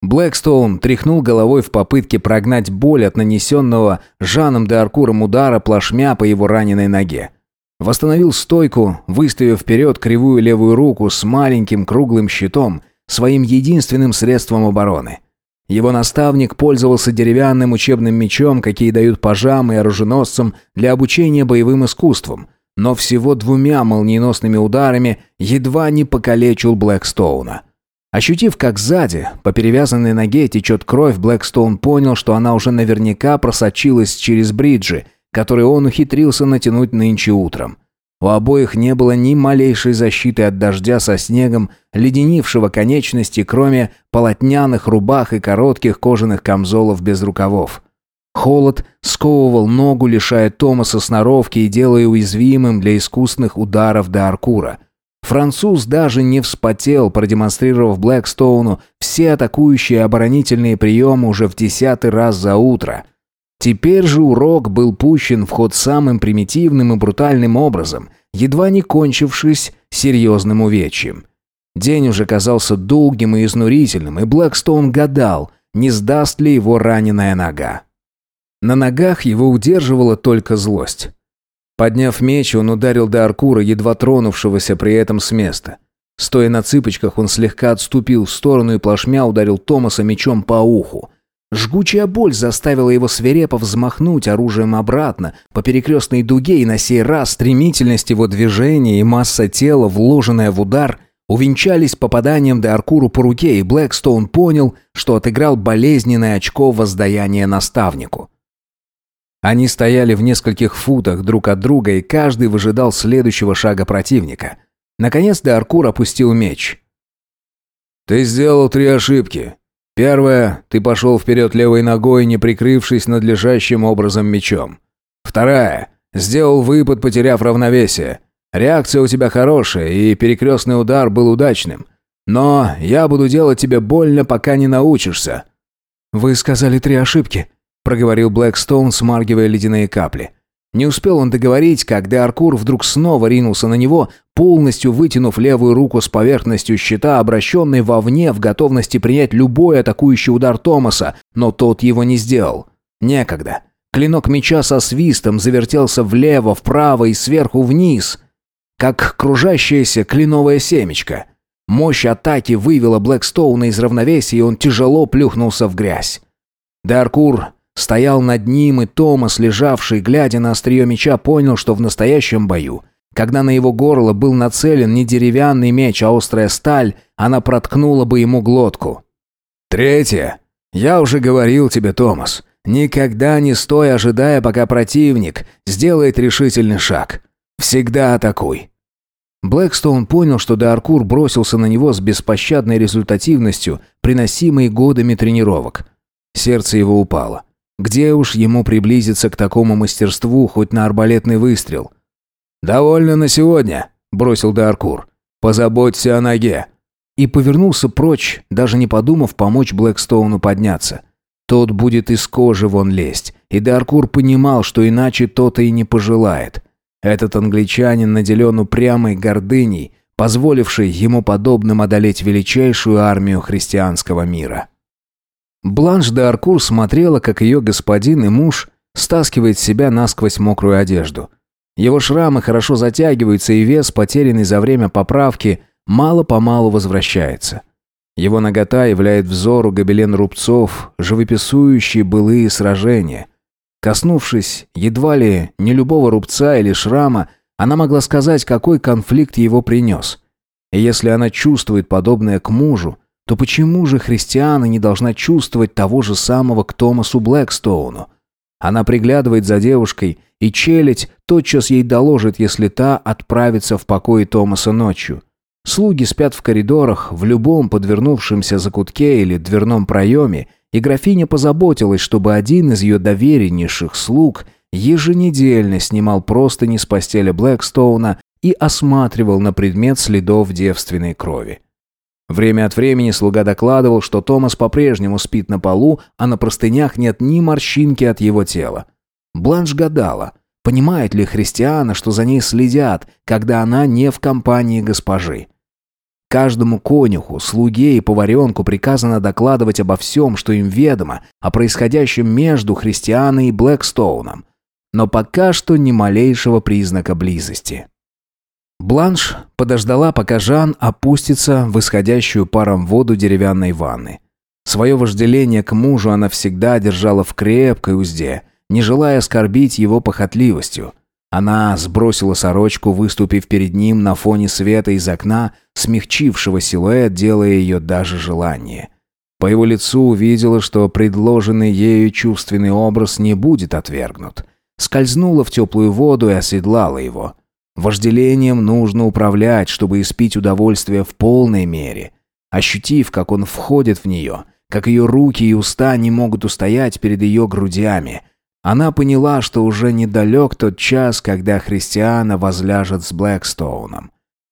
Speaker 1: Блэкстоун тряхнул головой в попытке прогнать боль от нанесенного Жаном Деаркуром удара плашмя по его раненой ноге. Восстановил стойку, выставив вперед кривую левую руку с маленьким круглым щитом — своим единственным средством обороны. Его наставник пользовался деревянным учебным мечом, какие дают пажам и оруженосцам для обучения боевым искусствам, но всего двумя молниеносными ударами едва не покалечил Блэкстоуна. Ощутив, как сзади, по перевязанной ноге течет кровь, Блэкстоун понял, что она уже наверняка просочилась через бриджи, которые он ухитрился натянуть нынче утром. У обоих не было ни малейшей защиты от дождя со снегом, леденившего конечности, кроме полотняных рубах и коротких кожаных камзолов без рукавов. Холод сковывал ногу, лишая Томаса сноровки и делая уязвимым для искусных ударов до Аркура. Француз даже не вспотел, продемонстрировав Блэкстоуну все атакующие оборонительные приемы уже в десятый раз за утро – Теперь же урок был пущен в ход самым примитивным и брутальным образом, едва не кончившись серьезным увечьем. День уже казался долгим и изнурительным, и Блэкстоун гадал, не сдаст ли его раненая нога. На ногах его удерживала только злость. Подняв меч, он ударил до Аркура, едва тронувшегося при этом с места. Стоя на цыпочках, он слегка отступил в сторону и плашмя ударил Томаса мечом по уху. Жгучая боль заставила его свирепо взмахнуть оружием обратно по перекрестной дуге, и на сей раз стремительность его движения и масса тела, вложенная в удар, увенчались попаданием до Аркуру по руке, и Блэкстоун понял, что отыграл болезненное очко воздаяния наставнику. Они стояли в нескольких футах друг от друга, и каждый выжидал следующего шага противника. Наконец Деаркур опустил меч. «Ты сделал три ошибки. Первая, ты пошел вперед левой ногой, не прикрывшись надлежащим образом мечом. Вторая, сделал выпад, потеряв равновесие. Реакция у тебя хорошая, и перекрестный удар был удачным. Но я буду делать тебе больно, пока не научишься».
Speaker 3: «Вы сказали три ошибки», — проговорил Блэкстоун, смаргивая ледяные капли.
Speaker 1: Не успел он договорить, как Деаркур вдруг снова ринулся на него, полностью вытянув левую руку с поверхностью щита, обращенной вовне в готовности принять любой атакующий удар Томаса, но тот его не сделал. Некогда. Клинок меча со свистом завертелся влево, вправо и сверху вниз, как кружащееся кленовое семечко. Мощь атаки вывела Блэкстоуна из равновесия, и он тяжело плюхнулся в грязь. Даркур стоял над ним, и Томас, лежавший, глядя на острие меча, понял, что в настоящем бою, когда на его горло был нацелен не деревянный меч, а острая сталь, она проткнула бы ему глотку. «Третье. Я уже говорил тебе, Томас, никогда не стой, ожидая, пока противник сделает решительный шаг. Всегда атакуй». Блэкстоун понял, что Даркур бросился на него с беспощадной результативностью, приносимой годами тренировок. Сердце его упало. Где уж ему приблизиться к такому мастерству, хоть на арбалетный выстрел? «Довольно на сегодня», — бросил Даркур. «Позаботься о ноге». И повернулся прочь, даже не подумав помочь Блэкстоуну подняться. Тот будет из кожи вон лезть, и Даркур понимал, что иначе тот и не пожелает. Этот англичанин наделен упрямой гордыней, позволившей ему подобным одолеть величайшую армию христианского мира. Бланш де Аркур смотрела, как ее господин и муж стаскивает себя насквозь мокрую одежду. Его шрамы хорошо затягиваются, и вес, потерянный за время поправки, мало-помалу возвращается. Его нагота являет взору гобелен рубцов, живописующие былые сражения. Коснувшись едва ли не любого рубца или шрама, она могла сказать, какой конфликт его принес. И если она чувствует подобное к мужу, то почему же христиана не должна чувствовать того же самого к Томасу Блэкстоуну? Она приглядывает за девушкой, и челядь тотчас ей доложит, если та отправится в покой Томаса ночью. Слуги спят в коридорах, в любом подвернувшемся закутке или дверном проеме, и графиня позаботилась, чтобы один из ее довереннейших слуг еженедельно снимал простыни с постели Блэкстоуна и осматривал на предмет следов девственной крови. Время от времени слуга докладывал, что Томас по-прежнему спит на полу, а на простынях нет ни морщинки от его тела. Бланш гадала, понимает ли христиана, что за ней следят, когда она не в компании госпожи. Каждому конюху, слуге и поваренку приказано докладывать обо всем, что им ведомо, о происходящем между христианой и Блэкстоуном. Но пока что ни малейшего признака близости. Бланш подождала, пока Жан опустится в исходящую паром воду деревянной ванны. Свое вожделение к мужу она всегда держала в крепкой узде, не желая оскорбить его похотливостью. Она сбросила сорочку, выступив перед ним на фоне света из окна, смягчившего силуэт, делая ее даже желание. По его лицу увидела, что предложенный ею чувственный образ не будет отвергнут. Скользнула в теплую воду и оседлала его – Вожделением нужно управлять, чтобы испить удовольствие в полной мере. Ощутив, как он входит в нее, как ее руки и уста не могут устоять перед ее грудями, она поняла, что уже недалек тот час, когда христиана возляжет с Блэкстоуном.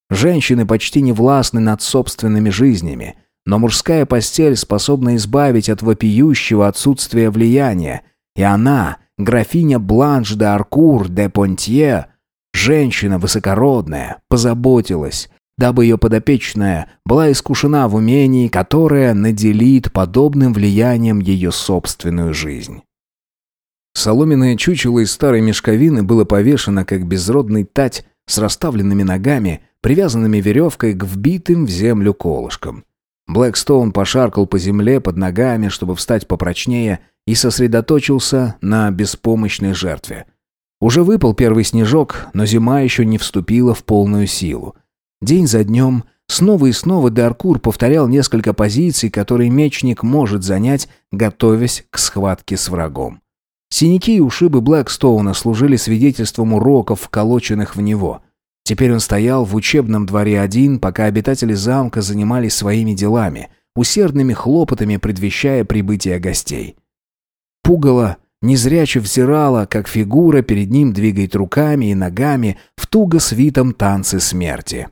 Speaker 1: Женщины почти не властны над собственными жизнями, но мужская постель способна избавить от вопиющего отсутствия влияния, и она, графиня Бланш де Аркур де Понтье, Женщина высокородная позаботилась, дабы ее подопечная была искушена в умении, которое наделит подобным влиянием ее собственную жизнь. Соломенное чучело из старой мешковины было повешено, как безродный тать, с расставленными ногами, привязанными веревкой к вбитым в землю колышкам. Блэкстоун пошаркал по земле под ногами, чтобы встать попрочнее, и сосредоточился на беспомощной жертве. Уже выпал первый снежок, но зима еще не вступила в полную силу. День за днем, снова и снова Даркур повторял несколько позиций, которые мечник может занять, готовясь к схватке с врагом. Синяки и ушибы Блэкстоуна служили свидетельством уроков, вколоченных в него. Теперь он стоял в учебном дворе один, пока обитатели замка занимались своими делами, усердными хлопотами предвещая прибытие гостей. Пугало незряче взирала, как фигура перед ним двигает руками и ногами в туго свитом танце смерти.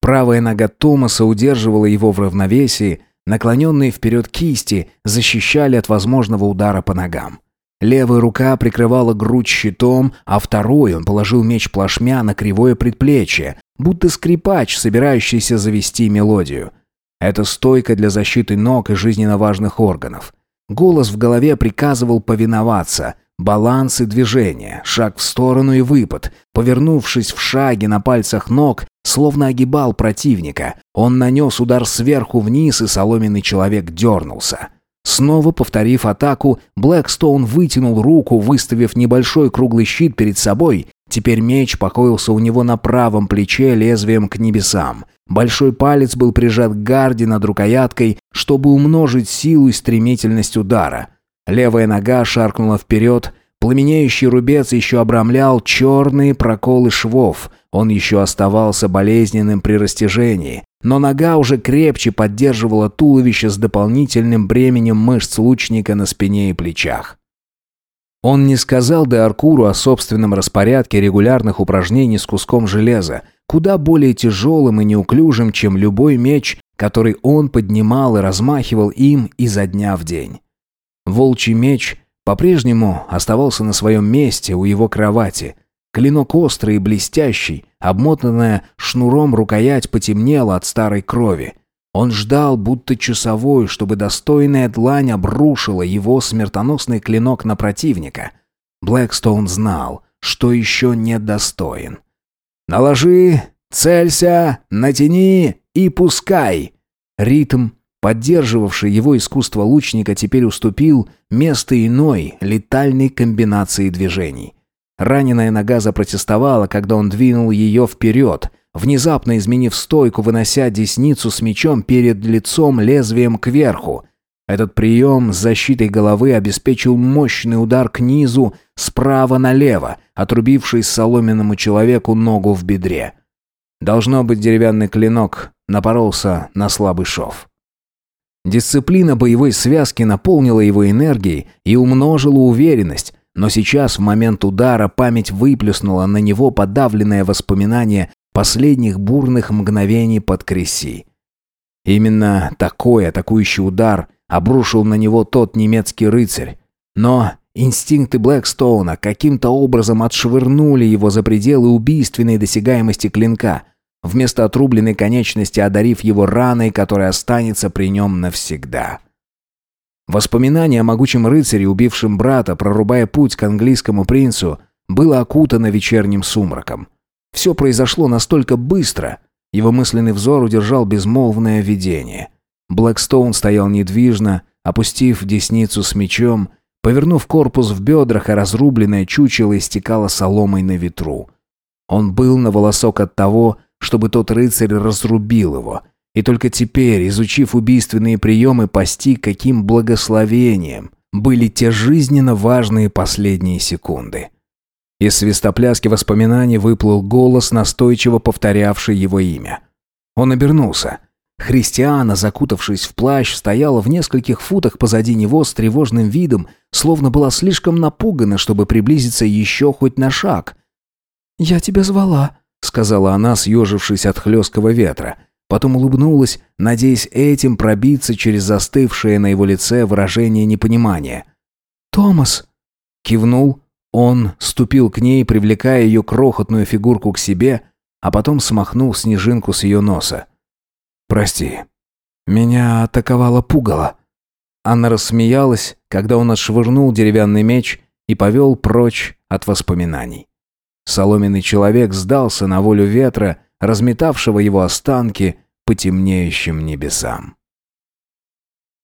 Speaker 1: Правая нога Томаса удерживала его в равновесии, наклоненные вперед кисти защищали от возможного удара по ногам. Левая рука прикрывала грудь щитом, а второй он положил меч плашмя на кривое предплечье, будто скрипач, собирающийся завести мелодию. Это стойка для защиты ног и жизненно важных органов. Голос в голове приказывал повиноваться. Баланс и движение, шаг в сторону и выпад. Повернувшись в шаге на пальцах ног, словно огибал противника. Он нанес удар сверху вниз, и соломенный человек дернулся. Снова повторив атаку, Блэкстоун вытянул руку, выставив небольшой круглый щит перед собой. Теперь меч покоился у него на правом плече лезвием к небесам. Большой палец был прижат к гарде над рукояткой, чтобы умножить силу и стремительность удара. Левая нога шаркнула вперед, пламенеющий рубец еще обрамлял черные проколы швов. Он еще оставался болезненным при растяжении, но нога уже крепче поддерживала туловище с дополнительным бременем мышц лучника на спине и плечах. Он не сказал де Аркуру о собственном распорядке регулярных упражнений с куском железа, куда более тяжелым и неуклюжим, чем любой меч, который он поднимал и размахивал им изо дня в день. Волчий меч по-прежнему оставался на своем месте у его кровати – Клинок острый и блестящий, обмотанная шнуром рукоять потемнела от старой крови. Он ждал, будто часовой, чтобы достойная длань обрушила его смертоносный клинок на противника. Блэкстоун знал, что еще недостоин. «Наложи, целься, натяни и пускай!» Ритм, поддерживавший его искусство лучника, теперь уступил место иной, летальной комбинации движений. Раненая нога запротестовала, когда он двинул ее вперед, внезапно изменив стойку, вынося десницу с мечом перед лицом лезвием кверху. Этот прием с защитой головы обеспечил мощный удар к низу справа налево, отрубивший соломенному человеку ногу в бедре. Должно быть, деревянный клинок напоролся на слабый шов. Дисциплина боевой связки наполнила его энергией и умножила уверенность, но сейчас, в момент удара, память выплеснула на него подавленное воспоминание последних бурных мгновений под Креси. Именно такой атакующий удар обрушил на него тот немецкий рыцарь. Но инстинкты Блэкстоуна каким-то образом отшвырнули его за пределы убийственной досягаемости клинка, вместо отрубленной конечности одарив его раной, которая останется при нем навсегда. Воспоминание о могучем рыцаре, убившем брата, прорубая путь к английскому принцу, было окутано вечерним сумраком. Все произошло настолько быстро. Его мысленный взор удержал безмолвное видение. Блэкстоун стоял недвижно, опустив десницу с мечом, повернув корпус в бедрах, а разрубленное чучело истекало соломой на ветру. Он был на волосок от того, чтобы тот рыцарь разрубил его — и только теперь, изучив убийственные приемы, постиг, каким благословением были те жизненно важные последние секунды. Из свистопляски воспоминаний выплыл голос, настойчиво повторявший его имя. Он обернулся. Христиана, закутавшись в плащ, стояла в нескольких футах позади него с тревожным видом, словно была слишком напугана, чтобы приблизиться еще хоть на шаг.
Speaker 3: «Я тебя звала», — сказала она, съежившись от хлесткого ветра. Потом улыбнулась, надеясь этим пробиться через застывшее на его лице выражение непонимания. «Томас!»
Speaker 1: Кивнул, он ступил к ней, привлекая ее крохотную фигурку к себе, а потом смахнул снежинку с ее носа. «Прости, меня атаковала пугало». Она рассмеялась, когда он отшвырнул деревянный меч и повел прочь от воспоминаний. Соломенный человек сдался на волю ветра, разметавшего его останки по темнеющим небесам.